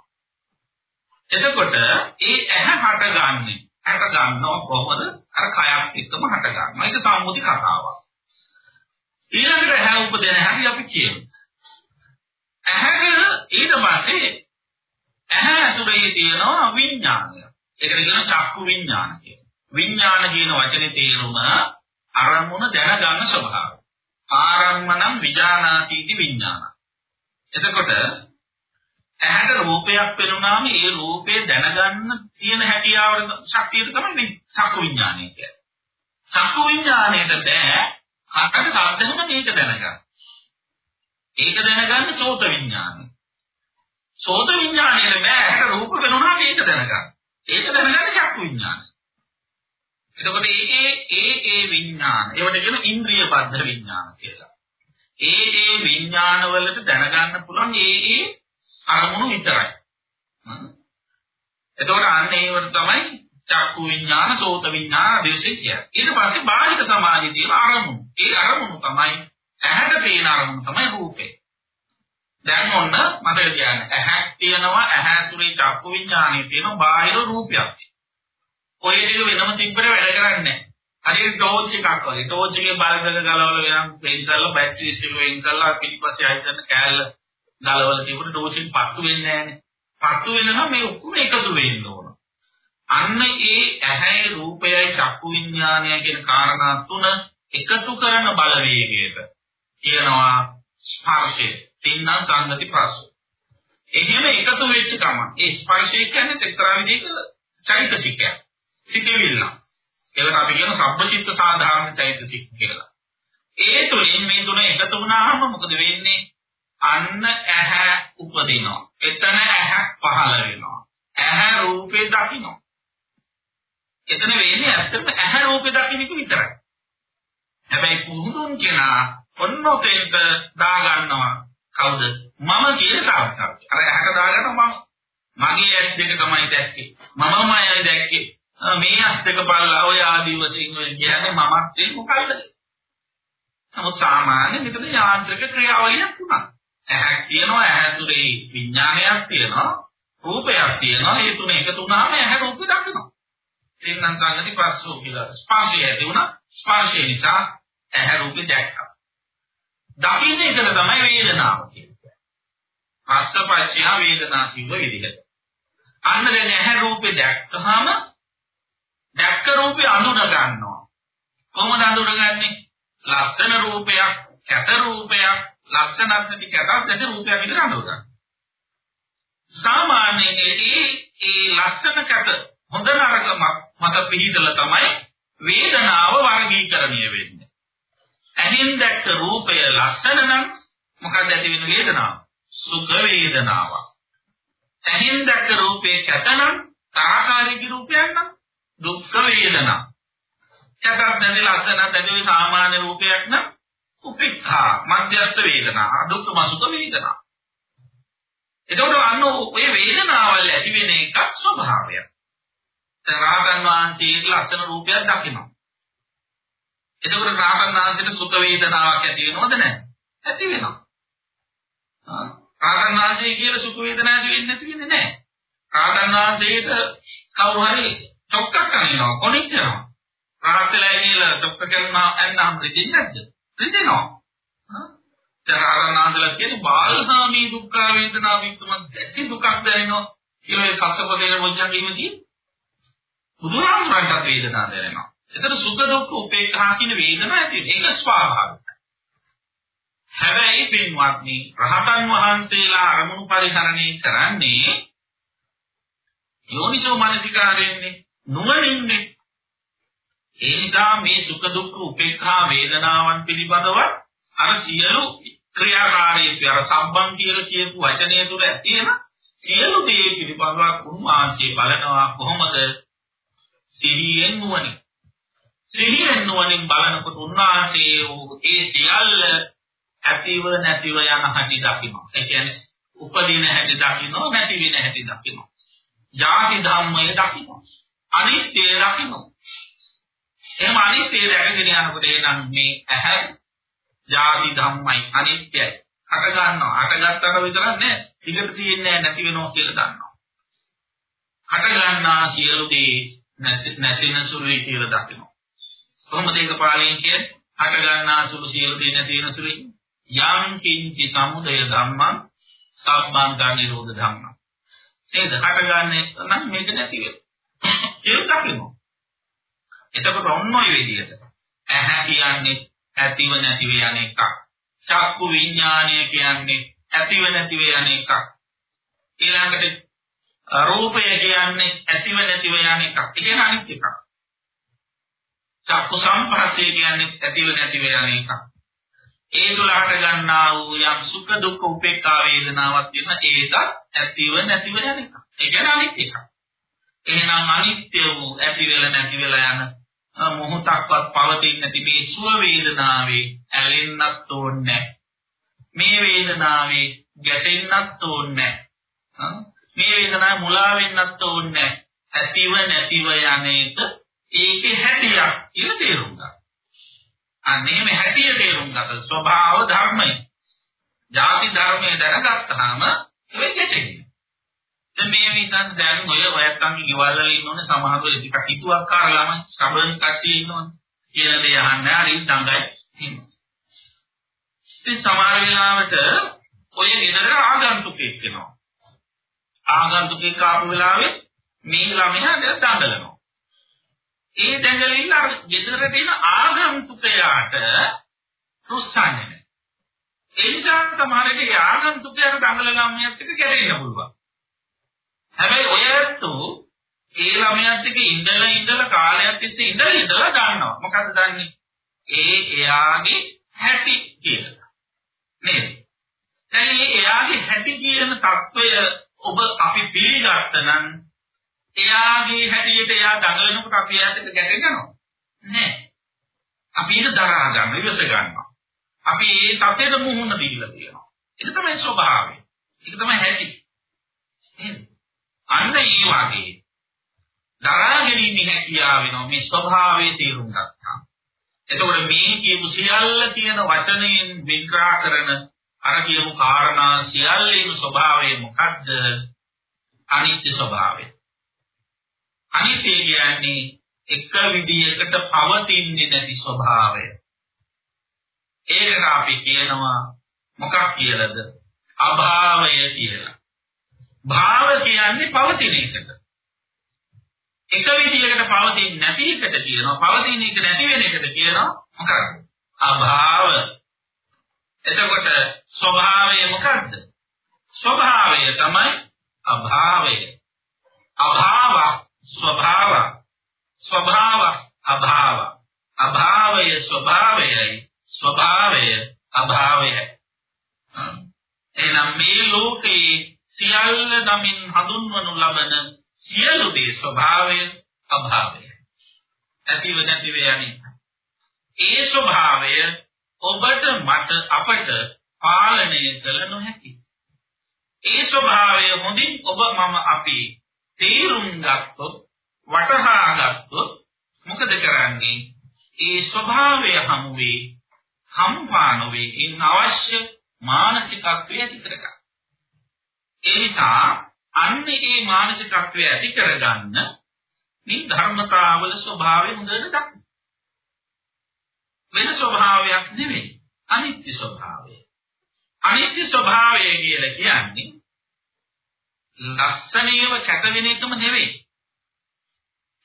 එතකොට ඒ ඇහ හටගන්නේ හට ගන්නව කොහොමද? අර කයක් එක්කම හට ගන්නවා. ඒක සම්මුති කතාවක්. ඊළඟට ඇහැ උපදින හැටි අපි කියමු. ඇහැක ඊට පස්සේ ඇහැ ඇතුලේ තියෙනවා විඥානය. ඒකට කියනවා චක්කු විඥාන කියලා. විඥාන කියන වචනේ තේරුම අරමුණ දැනගන්න ස්වභාවය. ආරම්මනම් විජානාතිති විඥාන. එතකොට ඇහැට රූපයක් පෙනුනාම ඒ රූපේ දැනගන්න තියෙන හැකියාව ශක්තිය තමයි චක්කු විඥානය කියන්නේ. චක්කු විඥාණයට බෑ අකට සාධනෙම මේක දැනගන්න. ඒක දැනගන්නේ සෝත විඥානය. සෝත විඥාණයට බෑ ඇහැට රූප පෙනුනාම ඒක දැනගන්න. ඒක දැනගන්නේ චක්කු විඥානය. එතකොට ඒ ඒ ඒ විඥාන ඒවට කියන ඉන්ද්‍රිය බද්ධ විඥාන කියලා. ඒ ඒ විඥාන වලට දැනගන්න පුළුවන් ඒ ඒ අරමුණු විතරයි. එතකොට අන්න ඒවට තමයි චක්කු විඥාන, සෝත විඥාන දේශේ කියන්නේ. ඊට පස්සේ බාහිර සමාධිය තියෙන අරමුණු. ඒ අරමුණු තමයි ඇහැට පේන අරමුණු තමයි රූපේ. දැන් ඔන්න මතක තියාගන්න. ඇහැක් තියෙනවා, ඇහැසුරේ චක්කු විඥානේ තියෙන බාහිර රූපයක්. ඔය ටික වෙනම තිබ්බට වැඩ කරන්නේ නැහැ. හරියට ටෝච් එකක් වගේ. ටෝච් එකේ බල්බ් එක ගලවලා වෙනම් වෙන් කරලා බැටරි එක වෙන් කරලා පිටිපස්සේ ආයතන කෑල්ල ගලවලා තිබුණ ටෝච් එක පත්තු වෙන්නේ නැහැනේ. පත්තු වෙනවා මේ ඔක්කොම එකතු වෙන්න ඕන. අන්න ඒ ඇහැයි රූපයයි චක්කු විඥානය කියන කාරණා තුන එකතු කරන බලවේගයට කියනවා ස්පර්ශය. තින්න සංගති ප්‍රසු. එහෙම එකතු වෙච්ච ගමන් ඒ ස්පර්ශය කියන්නේ එක්තරා විදිහක චෛතසිකයක්. සිටිවිල්ල. ඒකට අපි කියන සබ්බචිත්ත සාධාරණ චෛතසික කියලා. ඒ තුලින් මේ තුන එකතු වුණාම මොකද වෙන්නේ? අන්න ඇහැ උපදිනවා. එතන ඇහැ පහළ වෙනවා. ඇහැ රූපේ දකින්න. එතන වෙන්නේ ඇත්තටම ඇහැ රූපේ දකින්න එක විතරයි. හැබැයි පුහුණුන් කෙනා ඔන්නෝතේට දා ගන්නවා කවුද? මම කියන සාර්ථකයි. අර ඇහැට දාගන්නවා මම. මගේ ඇස් දෙක තමයි දැක්කේ. මමමයි දැක්කේ. මේ ඇස් දෙක බලලා ඔය ආදී වශයෙන් කියන්නේ මමත් ඒ මොකල්ද? නමුත් සාමාන්‍ය මෙතන යාන්ත්‍රික ක්‍රියාවලියක් වුණා. ඇහැක් තියෙනවා ඇහැසුරේ විඥානයක් තියෙනවා රූපයක් තියෙනවා මේ තුන එකතු වුණාම ඇහැ රූපය දකිනවා. තේන්නම් සංගති පස්සෝ කියලා ස්පර්ශය ඇති වුණා ස්පර්ශය නිසා ඇහැ රූපේ දැක්කා. දකින්න එක තමයි වේදනාව කියන්නේ. පස්සපච්චය වේදනා කිව්ව විදිහට. අන්න දැන් ඇහැ රූපේ දැක්කහම දැක්ක රූපේ අඳුන ගන්නවා. කොහොමද අඳුනගන්නේ? ලස්සන රූපයක්, කැත රූපයක්, ලස්සනක් නැති කැතක් නැති රූපයක් විදිහට අඳුනගන්න. සාමාන්‍යයෙන් ඒ ඒ ලස්සන කැත හොඳ නරක මත පිළිතල තමයි වේදනාව වර්ගීකරණය වෙන්නේ. ඇහෙන් දැක්ක රූපය ලස්සන නම් මොකක්ද ඇති වෙන වේදනාව? සුඛ වේදනාවක්. ඇහෙන් දැක්ක රූපේ කැතනම් තාකාරික රූපයක් නම් දුක්ඛ වේදනා. කැතක් නැති ලස්සන නැති සාමාන්‍ය රූපයක් නම් උපේක්ඛා මධ්‍යස්ථ වේදනා දුක්ඛ සුඛ වේදනා. එතකොට අන්න ඔය වේදනාවල් ඇති වෙන එකක් ස්වභාවයක්. දැන් රාහතන් වහන්සේගේ ලස්සන රූපයක් දකිනවා. එතකොට රාහතන් වහන්සේට සුඛ වේදනාවක් ඇති වෙනවද නැහැ? ඇති වෙනවා. රාහතන් වහන්සේ කියලා සුඛ වේදනාවක් ඇති වෙන්නේ නැති වෙන්නේ නැහැ. රාහතන් වහන්සේට කවුරු හරි චොක්කක් කනිනවා කොනිච්චනවා. රාහත් වෙලා කියලා චොක්ක කරනවා එන්නම් රිදින්නේ නැද්ද? රිදෙනවා. තරහරනාදලා කියන්නේ බාලහාමී දුක්ඛ වේදනා වික්‍රම දැටි දුකක් දැනෙනවා කියලා ඒ සස්සපදේ මොච්චන් කියනදී බුදුහාමුදුරන්ට වේදනා දැනෙනවා. එතන සුඛ දුක්ඛ උපේක්ඛා කියන වේදනා ඇති ඒක ස්වාභාවිකයි. හැබැයි පින්වත්නි රහතන් වහන්සේලා අරමුණු පරිහරණය කරන්නේ යෝනිසෝ මනසිකාරයෙන්නේ නුවණින්නේ. ඒ නිසා මේ සුඛ දුක්ඛ උපේක්ඛා වේදනාවන් පිළිබඳව අර සියලු ක්‍රියාකාරීත්වය අර සම්බන් කියලා කියපු වචනය තුළ ඇතිවෙන සියලු දේ පිළිබඳව උන්වහන්සේ බලනවා කොහොමද සිහියෙන් නුවණින් සිහියෙන් නුවණින් බලනකොට උන්වහන්සේ ඒ සියල්ල ඇතිව නැතිව යන හැටි දකිනවා ඒ කියන්නේ උපදින හැටි දකිනවා නැති වෙන හැටි දකිනවා ජාති ධම්මයේ දකිනවා අනිත්‍යය දකිනවා එහෙම අනිත්‍යය දැකගෙන යනකොට එනම් මේ ඇහැ ජාති ධම්මයි අනිත්‍යයි. හට ගන්නවා. හටගත්තට විතරක් නෑ. ටිකට තියෙන්නේ නැති වෙනවා කියලා දන්නවා. හට ගන්නා සියලු දේ නැසෙන සුළුයි කියලා දකිනවා. කොහොමද ඒක පාලියෙන් කියන්නේ? හට ගන්නා සුළු සියලු දේ නැති වෙන සුළුයි. යම් කිංචි සමුදය ධම්මං සම්බන්ධ නිරෝධ ධම්මං. ඒද හටගන්නේ නම් මේක නැති වෙනවා. ඒක දකිනවා. එතකොට ඔන්න ඔය විදිහට ඇහැ කියන්නේ ඇතිව නැතිව යන එකක්. චක්කු විඥානය කියන්නේ ඇතිව නැතිව යන එකක්. ඊළඟට රූපය කියන්නේ ඇතිව නැතිව යන එකක්. ඒ කියන්නේ අනිත් එකක්. චක්කු සම්පස්සේ කියන්නේ ඇතිව නැතිව යන එකක්. ඒ තුලහට ගන්නා වූ යම් සුඛ දුක්ඛ උපේක්ඛා වේදනාවක් තියෙන ඒකත් ඇතිව නැතිව යන එකක්. ඒ කියන්නේ අනිත් එකක්. එහෙනම් අනිත්‍ය වූ ඇති වෙලා නැති වෙලා යන මොහොතක්වත් පවතින්නේ නැති මේ සුව වේදනාවේ ඇලෙන්නත් ඕනේ මේ වේදනාවේ ගැටෙන්නත් ඕනේ මේ වේදනාවේ මුලා වෙන්නත් ඕනේ ඇතිව නැතිව යන්නේක ඒකේ හැටියක් කියලා තේරුම් ගන්න. අනේ මේ හැටිය තේරුම් ගන්න ස්වභාව ධර්මයි. ಜಾති ධර්මයේ දැනගත්තාම ඒක ගැටෙන්නේ. දැන් මේ විදිහට දැන් ඔය ඔයත්න්ගේ ගෙවල් වල ඉන්නෝනේ සමහර වෙලෙ ටිකක් හිතුවක්කාර ළමයි ස්ටබර්න් කට්ටිය ඉන්නෝනේ කියලා දේ අහන්නේ හරි දඟයි ඉන්නවා. ඉතින් සමහර වෙලාවට ඔය ගෙදර ආගන්තුකෙක් එනවා. ආගන්තුකෙක් ආපු වෙලාවේ මේ ළමයා දඟලනවා. ඒ දැඟලිල්ල අර ගෙදර තියෙන ආගන්තුකයාට රුස්සන්නේ නැහැ. ඒ නිසා සමහරවිට ඒ ආගන්තුකයාට දඟල ළමයාත් එක්ක කැරෙන්න පුළුවන්. හැබැයි ඔය ඇත්තෝ ඒ ළමයාත් එක්ක ඉඳලා ඉඳලා කාලයක් තිස්සේ ඉඳලා ඉඳලා ගන්නවා. මොකද දන්නේ? ඒ එයාගේ හැටි කියලා. නේද? දැන් එයාගේ හැටි කියන తত্ত্বය ඔබ අපි පිළිගත්තා නම් එයාගේ හැටියට එයා දඟලනකොට අපි එයාට ගැටෙන්නව නෑ. අපි ඒක දරා ගන්න, ඉවස ගන්නවා. අපි ඒ තත්ත්වෙට මුහුණ දීලා තියෙනවා. ඒක තමයි ස්වභාවය. ඒක තමයි හැටි. නේද? අන්න ඒ වගේ දරාගෙන ඉන්න හැකියාව වෙනවා මේ ස්වභාවයේ තේරුම් ගන්නවා. එතකොට මේ කියපු සියල්ල කියන වචනයෙන් විග්‍රහ කරන අර කියපු කාරණා සියල්ලේම ස්වභාවය මොකද්ද? අනිත්‍ය ස්වභාවය. අනිත්‍ය කියන්නේ එක විදියකට පවතින්නේ නැති ස්වභාවය. ඒකට අපි කියනවා මොකක් කියලාද? අභාවය කියලා. භාව කියන්නේ පවතින එකට. එක විදියකට පවතින්නේ නැති එකට කියනවා. පවතින එක නැති වෙන එකට කියනවා මොකක්ද? අභාව. එතකොට ස්වභාවය මොකක්ද? ස්වභාවය තමයි අභාවය. අභාව ස්වභාව. ස්වභාව අභාව. අභාවය ස්වභාවයයි ස්වභාවය අභාවයයි. එහෙනම් මේ ලෝකේ සියල්ල නමින් හඳුන්වනු ලබන සියලු දේ ස්වභාවය අභාවය. ඇතිව නැතිව යන්නේ. ඒ ස්වභාවය ඔබට මට අපට පාලනය කළ නොහැකි. ඒ ස්වභාවය හොඳින් ඔබ මම අපි තේරුම් ගත්තොත් වටහා ගත්තොත් මොකද කරන්නේ? ඒ ස්වභාවය හමුවේ කම්පා නොවේ ඉන්න අවශ්‍ය මානසිකත්වය ඇති කරගන්න. ඒ නිසා අන්නේ ඒ මානසිකත්වය ඇති කරගන්න මේ ධර්මතාවල ස්වභාවය හොඳට දකින්න. වෙන ස්වභාවයක් නෙවෙයි අනිත්‍ය ස්වභාවය. අනිත්‍ය ස්වභාවය කියලා කියන්නේ ලස්සනේව කැත වෙන එකම නෙවෙයි.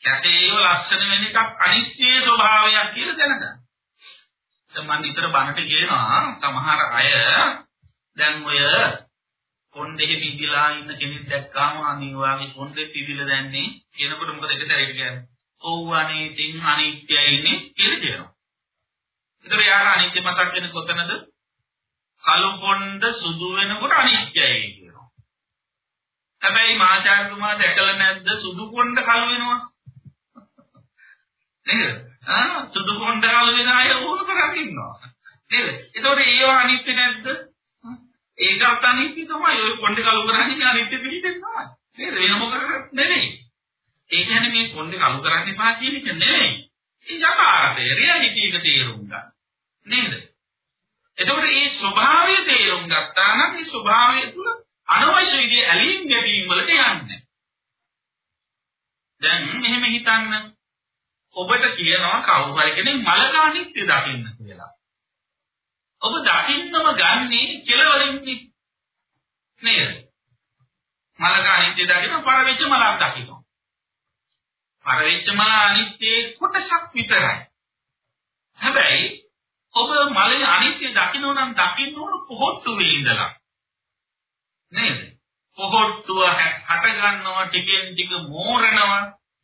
කැතේව ලස්සන වෙන එකක් අනිත්‍ය ස්වභාවයක් කියලා දැනගන්න. දැන් මම නිතර බනට කියනවා සමහර අය දැන් ඔය කොණ්ඩේ පිදිලා ඉන්න කෙනෙක් දැක්කාම අනේ වාගේ කොණ්ඩේ පිදිලා දැන්නේ කියනකොට මොකද එක සැරේට කියන්නේ? ඔව් අනේ තින් අනිත්‍යයිනේ කියලා කියනවා. ඒතර යාට අනිත්‍ය මතක් වෙන කොතනද? කළු කොණ්ඩ සුදු වෙනකොට අනිත්‍යයි කියනවා. හැබැයි මාචාර්යතුමා දැකලා නැද්ද සුදු කොණ්ඩ කළු වෙනවා? නේද? ආ සුදු කොණ්ඩ කළු වෙන අය ඕන තරම් ඉන්නවා. නේද? ඒතකොට ඒවා අනිත්‍ය නැද්ද? ඒකත් අනිත්‍ය තමයි. ඔය කොණ්ඩ කළු කරන්නේ අනිත්‍ය පිළිදෙන්න තමයි. නේද? වෙන මොකක්ද නෙමෙයි. ඒ කියන්නේ මේ කොණ්ඩ කළු කරන්න එපා කියන එක නෙමෙයි. ඒ යථාර්ථය රියැලිටි එක තේරුම් ගන්න. නේද? එතකොට මේ ස්වභාවය තේරුම් ගත්තා නම් මේ ස්වභාවය තුල අනවශ්‍ය විදිහේ ඇලීම් ගැටීම් වලට යන්නේ දැන් මෙහෙම හිතන්න ඔබට කියනවා කවුරු හරි කෙනෙක් මලක අනිත්‍ය දකින්න කියලා. ඔබ දකින්නම ගන්නේ කෙලවරින්නේ නේද? මලක අනිත්‍ය දකින්න පරවෙච්ච මලක් දකින්න. පරවෙච්ච මල අනිත්‍යයේ කොටසක් විතරයි. හැබැයි ඔබ මලේ අනිත්‍ය දකින්න නම් දකින්න ඕන පොහොට්ටුවේ ඉඳලා. නේද? පොහොට්ටුව හට ගන්නවා ටිකෙන් ටික මෝරනවා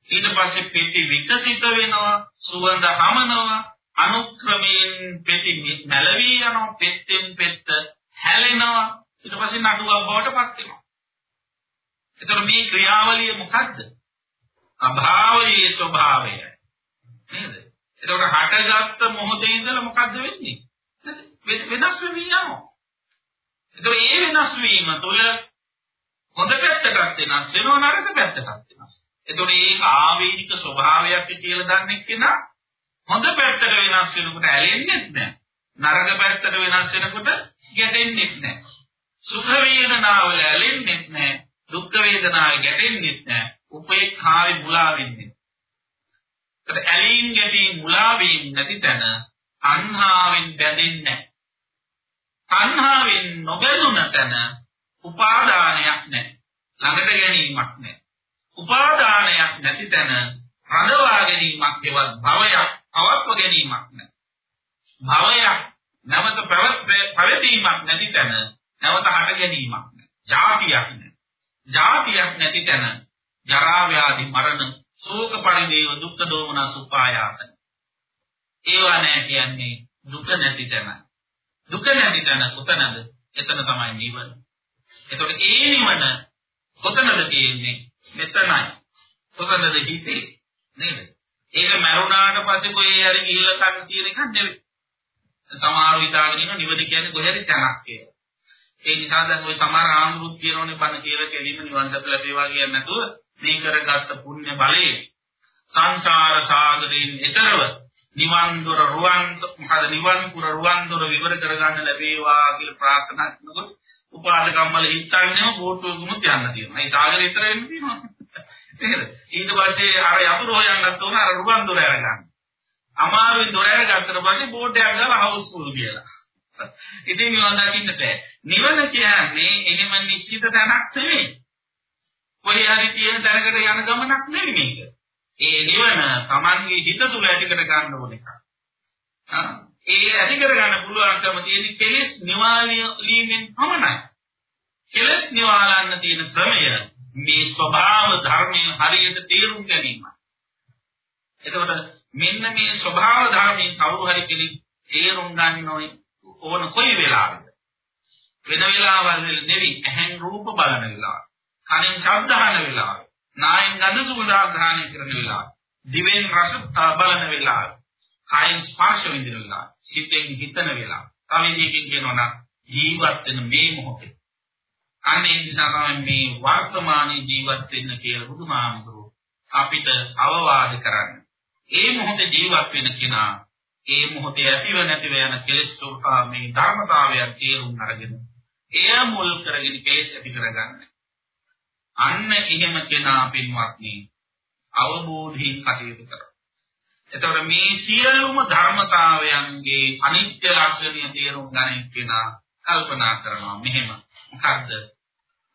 ඊට පස්සේ පෙති විකසිත වෙනවා සුවඳ හමනවා අනුක්‍රමයෙන් පෙති මැලවී යනවා පෙත්තෙන් පෙත්ත හැලෙනවා ඊට පස්සේ නඩුවක් බවට පත් වෙනවා එතකොට මේ ක්‍රියාවලිය මොකද්ද අභාවයේ ස්වභාවය නේද එතකොට හටගත්ත මොහොතේ ඉඳලා මොකද්ද වෙන්නේ? වෙනස් වෙවි යනවා. එතකොට ඒ වෙනස් වීම තුළ හොඳ පැත්තටත් වෙනස් වෙනවා නරක පැත්තටත් වෙනස්. එතකොට ඒක ආවේනික ස්වභාවයක් කියලා දන්නේ කෙනා හොඳ පැත්තට වෙනස් වෙනකොට ඇලෙන්නේ නැහැ. නරක පැත්තට වෙනස් වෙනකොට ගැටෙන්නේ නැහැ. සුඛ වේදනාවල ඇලෙන්නේ නැහැ. දුක් වේදනාවේ ගැටෙන්නේ නැහැ. උපේක්ඛාවේ මුලා වෙන්නේ ඒත් ඇලීම් ගැටීම් මුලා වීම නැති තැන අන්හාවෙන් බැඳෙන්නේ නැහැ. අන්හාවෙන් නොබැඳුන තැන උපාදානයක් නැහැ. ළඟට ගැනීමක් නැහැ. උපාදානයක් නැති තැන රඳවා ගැනීමක් එවත් භවයක් අවත්ව ගැනීමක් නැහැ. භවයක් නැවත පැවැත්වීමක් නැති තැන නැවත හට ගැනීමක් නැහැ. ජාතියක් නැහැ. ජාතියක් නැති තැන ජරා ව්‍යාධි මරණ ශෝක පරිදේව දුක්ඛ දෝමනස් උපායාසන. ඒවා නෑ කියන්නේ දුක නැති තැන. දුක නැති තැන කොතනද? එතන තමයි නිවන. එතකොට ඒ නිවන කොතනද තියෙන්නේ? මෙතනයි. කොතනද හිතේ? නේද? ඒක මරුණාට පස්සේ කොහේ හරි ගිහිල්ලා කන් තියෙන එකක් නෙවෙයි. සමහරව හිතාගෙන ඉන්න නිවන කියන්නේ කොහේ හරි තැනක් කියලා. ඒ නිසා දැන් ওই සමහර ආන්දරුත් කියනෝනේ බණ කියලා කෙලින්ම නිවන් දත ලැබේවා කියන්නේ නැතුව මේ කරගත්ත පුණ්‍ය බලයෙන් සංසාර සාගරයෙන් එතරව නිවන් දොර රුවන් මොකද නිවන් පුර රුවන් දොර විවර කරගන්න ලැබේවා කියලා ප්‍රාර්ථනා කරනකොට උපාසකම්මල හිතන්නේ බෝට්ටුවකුත් යන්න තියෙනවා. ඒ සාගරය ඉතර වෙන්න තියෙනවා. නේද? ඊට පස්සේ අර යතුරු හොයන්නත් උන අර රුවන් දොර අරගන්න. අමාරුවෙන් දොර අරගත්තට පස්සේ බෝට් එකක් දාලා හවුස් ෆුල් කියලා. ඉතින් නිවන් දකින්න බෑ. නිවන කියන්නේ එහෙම නිශ්චිත තැනක් නෙවෙයි. කොහේ හරි තියෙන තැනකට යන ගමනක් නෙවෙයි මේක. ඒ නිවන Tamange හිත තුල ඇති කර ගන්න ඕන එකක්. ඒ ඇති කර ගන්න පුළුවන්කම තියෙන කෙලෙස් නිවාලීමෙන් පමණයි. කෙලෙස් නිවාලන්න තියෙන ක්‍රමය මේ ස්වභාව ධර්මයේ හරියට තේරුම් ගැනීම. එතකොට මෙන්න මේ ස්වභාව ධර්මයේ කවුරු හරි කෙනෙක් තේරුම් ගන්න ඕන කොයි වෙලාවද? වෙන වෙලාවල් නෙවෙයි ඇහෙන් රූප බලන වෙලාව. කනෙන් ශබ්ද අහන වෙලාව. නායෙන් ගඳ සුවඳ ආග්‍රහණය කරන වෙලාව. දිවෙන් රස බලන වෙලාව. කයින් ස්පර්ශ විඳින වෙලාව. සිතෙන් හිතන වෙලාව. තව එකකින් කියනවා නම් ජීවත් වෙන මේ මොහොතේ. අනේ නිසා තමයි මේ වර්තමානයේ ජීවත් වෙන්න කියලා බුදුමාමුදුරු අපිට අවවාද කරන්නේ. ඒ මොහොතේ ජීවත් වෙන කෙනා ඒ මොහොතේ ඇතිව නැතිව යන කෙලෙස් මේ ධර්මතාවයන් තේරුම් අරගෙන එය මුල් කරගෙන කෙලෙස් ඇති කරගන්න. අන්න එහෙම කෙනා පින්වත්නි අවබෝධයෙන් කටයුතු කරනවා. එතකොට මේ සියලුම ධර්මතාවයන්ගේ අනිත්‍ය ලක්ෂණය තේරුම් ගන්න කෙනා කල්පනා කරනවා මෙහෙම. මොකද්ද?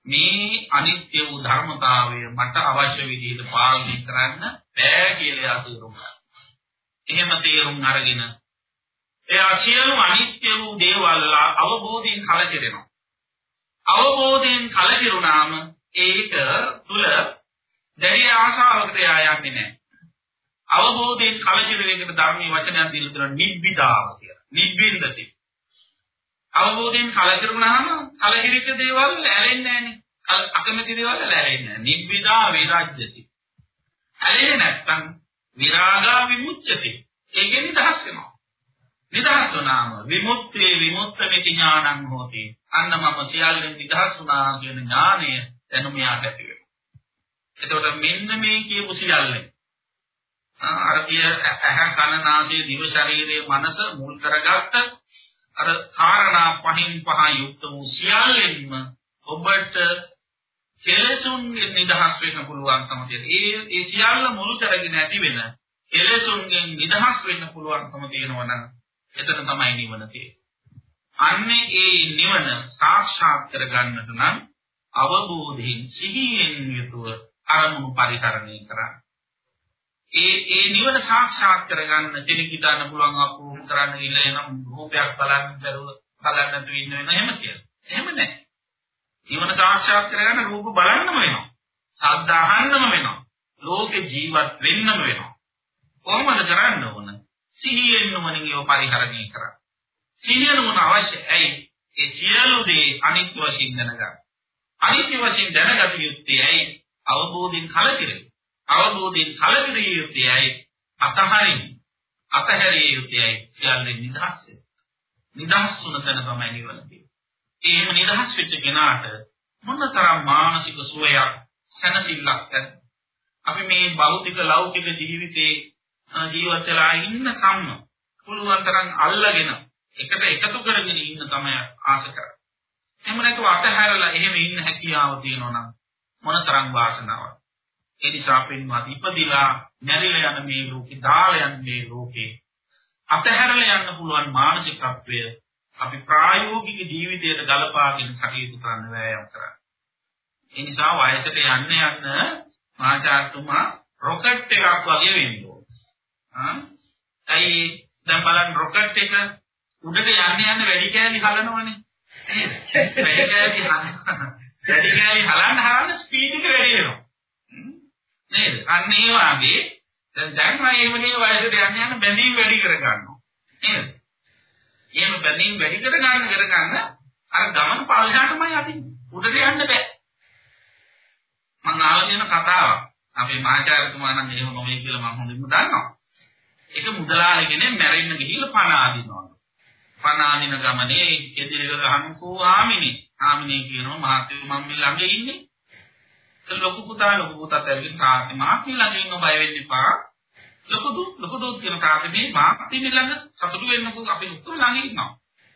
මේ අනිත්‍ය වූ ධර්මතාවය මට අවශ්‍ය විදිහට පාලනය කරන්න බෑ කියලා අසීරුම් එහෙම තේරුම් අරගෙන එයා සියලු අනිත්‍ය වූ දේවල් අවබෝධයෙන් කලකිරෙනවා. අවබෝධයෙන් කලකිරුණාම ඒක තුල දැරිය ආශාවකට යා යන්නේ නැහැ. අවබෝධයෙන් කලකිරීමකට ධර්මයේ වචනයක් දීලා තියෙනවා නිබ්බිදාව කියලා. නිබ්බින්දති. අවබෝධයෙන් කලකිරුණාම කලකිරිච්ච දේවල් ඇලෙන්නේ නැහනේ. අකමැති දේවල් ඇලෙන්නේ නැහැ. නිබ්බිදා විරාජ්‍යති. ඇලෙන්නේ නැත්නම් විරාගා විමුච්ඡති. ඒකෙන් නිදහස් වෙනවා. නිදහස් වුණාම විමුක්තිය විමුක්තමිති ඥානං හෝති. අන්න මම සියල්ලෙන් නිදහස් වුණා කියන ඥානය දැනුම යාට ඇති වෙනවා. එතකොට මෙන්න මේ කියපු සියල්ලෙන් අර කිය ඇහ කන නාසය දිව ශරීරයේ මනස මුල් කරගත්ත අර කාරණා පහින් පහ යුක්ත වූ සියල්ලෙන්ම ඔබට කෙලෙසුන්ගෙන් නිදහස් වෙන්න පුළුවන්කම තියෙනවා. ඒ ඒ සියල්ල මුල් කරගෙන ඇති වෙන කෙලෙසුන්ගෙන් නිදහස් වෙන්න පුළුවන්කම තියෙනවා නම් එතන තමයි නිවන තියෙන්නේ. අන්නේ ඒ නිවන සාක්ෂාත් කරගන්නට නම් අවබෝධයෙන් සිහියෙන් යුතුව අරමුණු පරිහරණය කරන්න. ඒ ඒ නිවන සාක්ෂාත් කරගන්න කෙනෙක් හිතන්න පුළුවන් අපුරු කරන්න ගිහලා එනම් රූපයක් බලන්න බැරුව බලන්න නැතුව ඉන්න වෙන එහෙම කියලා. එහෙම නැහැ. නිවන සාක්ෂාත් කරගන්න රූප බලන්නම වෙනවා. ශබ්ද අහන්නම වෙනවා. ලෝකේ ජීවත් වෙන්නම වෙනවා. කොහොමද කරන්න ඕන? සිහියෙන් මොනියෝ පරිහරණය කරා. සිහියන මොන අවශ්‍ය ඇයි? ඒ සියලු දේ අනිත්‍ය වශයෙන් දැනගන්න. අනිත්‍ය වශයෙන් දැනගත යුත්තේ ඇයි? අවබෝධයෙන් කලකිරේ. අවබෝධයෙන් කලකිරිය යුත්තේ ඇයි? අතහරින්. අතහැරිය යුත්තේ ඇයි? සියල්ලෙන් නිදහස් වෙන්න. නිදහස් වුණ තැන තමයි නිවන තියෙන්නේ. එහෙම නිදහස් වෙච්ච කෙනාට මොනතරම් මානසික සුවයක් සැනසෙල්ලක් ඇද්ද? අපි මේ භෞතික ලෞකික ජීවිතේ ජීවත් වෙලා ඉන්න කම්ම පුළුවන් තරම් අල්ලගෙන එකට එකතු කරගෙන ඉන්න තමයි ආස කරන්නේ. එහෙම නැතුව අතහැරලා එහෙම ඉන්න හැකියාව තියෙනවා නම් මොනතරම් වාසනාවක්. ඒ නිසා පින්වත් ඉපදිලා නැරිලා යන මේ ලෝකේ දාලා යන මේ ලෝකේ අතහැරලා යන්න පුළුවන් මානසිකත්වය අපි ප්‍රායෝගික ජීවිතයට ගලපාගෙන කටයුතු කරන්න වෑයම් කරන්න. ඒ නිසා වයසට යන්න යන්න මාචාර්තුමා රොකට් එකක් වගේ වෙන්න ඕන. ආ? ඇයි දැන් බලන්න රොකට් එක උඩට යන්න යන්න වැඩි කෑලි හලනවනේ. නේද? වැඩි කෑලි හලන වැඩි කෑලි හලන්න හලන්න ස්පීඩ් එක වැඩි වෙනවා. නේද? අන්න ඒ වගේ දැන් දැන් මම මේ වගේ වයසට යන්න යන බැඳීම් වැඩි කර ගන්නවා. නේද? එහෙම බැඳීම් වැඩි කර ගන්න කර ගන්න අර ගමන පල්ලෙහාටමයි අදින්නේ. උඩට යන්න බෑ. මම අහලා තියෙන කතාවක්. අපේ මහාචාර්යතුමා නම් එහෙම නොවේ කියලා මම හොඳින්ම දන්නවා. ඒක මුදලාලගෙන මැරෙන්න ගිහිල්ලා පණ ආදිනවා. පණ ආදින ගමනේ එදිරික ගහනකෝ ආමිනේ. ආමිනේ කියනවා මහත්මයා මම මේ ළඟ ඉන්නේ. ලොකු පුතා ලොකු පුතාත් ඇවිල්ලා තාත්තේ මාත් ළඟ ඉන්න බය වෙන්න එපා. ලොකු දු ලොකු දු කියන තාත්තේ මේ මාත් ඉන්නේ ළඟ සතුටු වෙන්නකෝ අපි ඔක්කොම ළඟ ඉන්නවා.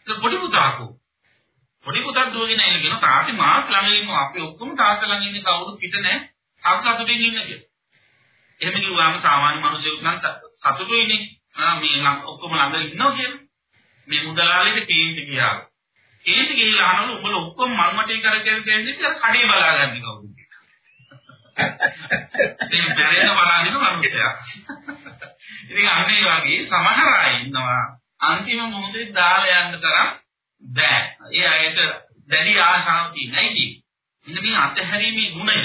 ඒක පොඩි පුතාකෝ. පොඩි පුතාත් දුවගෙන එන කියන තාත්තේ මාත් ළඟ ඉන්නවා. අපි ඔක්කොම තාත්තා ළඟ ඉන්නේ කවුරුත් පිට නැහැ. සතුටින් ඉන්න කියලා. එහෙම කිව්වම සාමාන්‍ය මිනිස්සුන්ට නම් සතුටුයිනේ. ආ මේ ඔක්කොම ළඟ ඉන්නවා කියලා. මේ මුදලාලිට කේන්ති ගියා. කේන්ති ගිහිල්ලා අහනවලු උඹලා ඔක්කොම මල් මටේ කරගෙන ඉන්නේ කියලා කඩේ බලාගන්නේ කවුද? ඉතින් බැරෙන බලන්නේ මිනිස්සයා. ඉතින් අන්න ඒ වගේ සමහර අය ඉන්නවා අන්තිම මොහොතේ දාලා යන්න තරම් බෑ. ඒ අයට දැඩි ආශාවක් තියෙනයි ඉතින් මේ අතහැරීමේ ගුණය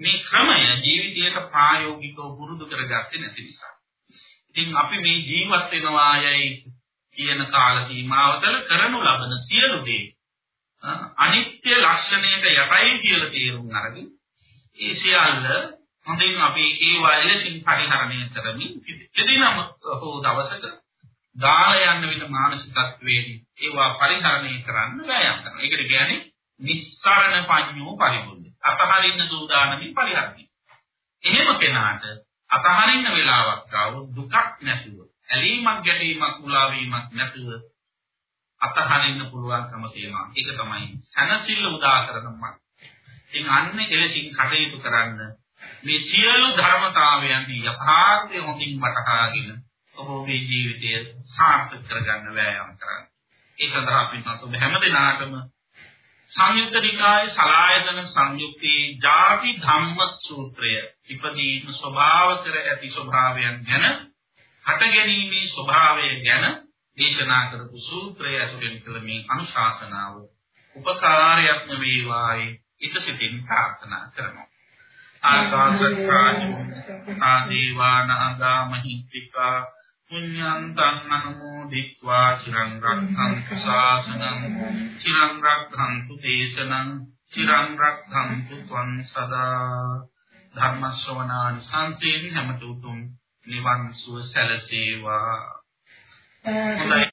මේ ක්‍රමය ජීවිතයට ප්‍රායෝගිකව පුරුදු කරගත්තේ නැති නිසා. ඉතින් අපි මේ ජීවත් වෙනවා යයි කියන කාල සීමාව තුළ කරනු ලබන සියලු දේ අනිත්‍ය ලක්ෂණයට යටයි කියලා තේරුම් අරගෙන ඒ සියල්ල හොඳින් අපි ඒ වයලසින් පරිහරණය කරමින් කෙදිනම හෝ දවසක දාලා යන්න වෙන මානසිකත්වයෙන් ඒවා පරිහරණය කරන්න වෑයම් කරනවා. ඒකට කියන්නේ නිස්සරණ පඤ්ඤෝ පරිබුද්ධ. අතහරින්න සූදානමින් පරිහරණය. එහෙම කෙනාට අතහරින්න වෙලාවක් ආවොත් දුකක් නැතුව, ඇලීමක් ගැටීමක් මුලාවීමක් නැතුව අතහරින්න පුළුවන්කම තියෙනවා. ඒක තමයි සනසිල්ල උදා කරනම. ඉතින් අන්නේ එලෙසින් කටයුතු කරන්න මේ සියලු ධර්මතාවයන් යථාර්ථය හොඳින් වටහාගෙන ඔබ ඔබේ ජීවිතය සාර්ථක කරගන්න වෑයම් කරන්න. ඒ සඳහා පිටත් ඔබ හැමදෙනාටම සංයුක්ත නිකායේ සලායතන සංයුක්තේ ಜಾති ධම්ම සූත්‍රය ඉපදීම ස්වභාව කර ඇති ස්වභාවයන් ගැන හට ගැනීමේ ස්වභාවය ගැන දේශනා කරපු සූත්‍රය ඇසුරෙන් කළ මේ අනුශාසනාව උපකාරයක්ම වේවායි ඊට සිතින් ප්‍රාර්ථනා කරනවා. ආකාශත්තානි ආදීවානාගා මහිත්‍තිකා පුඤ්ඤන්තං අනුමෝදිत्वा චිරං රක්ඛන්තු ශාසනං චිරං රක්ඛන්තු දේශනං චිරං රක්ඛන්තු ත්වං සදා. ධර්ම ශ්‍රවණානි සංසේන හැමතුතුම් නිවන් සුව සැලසේවා.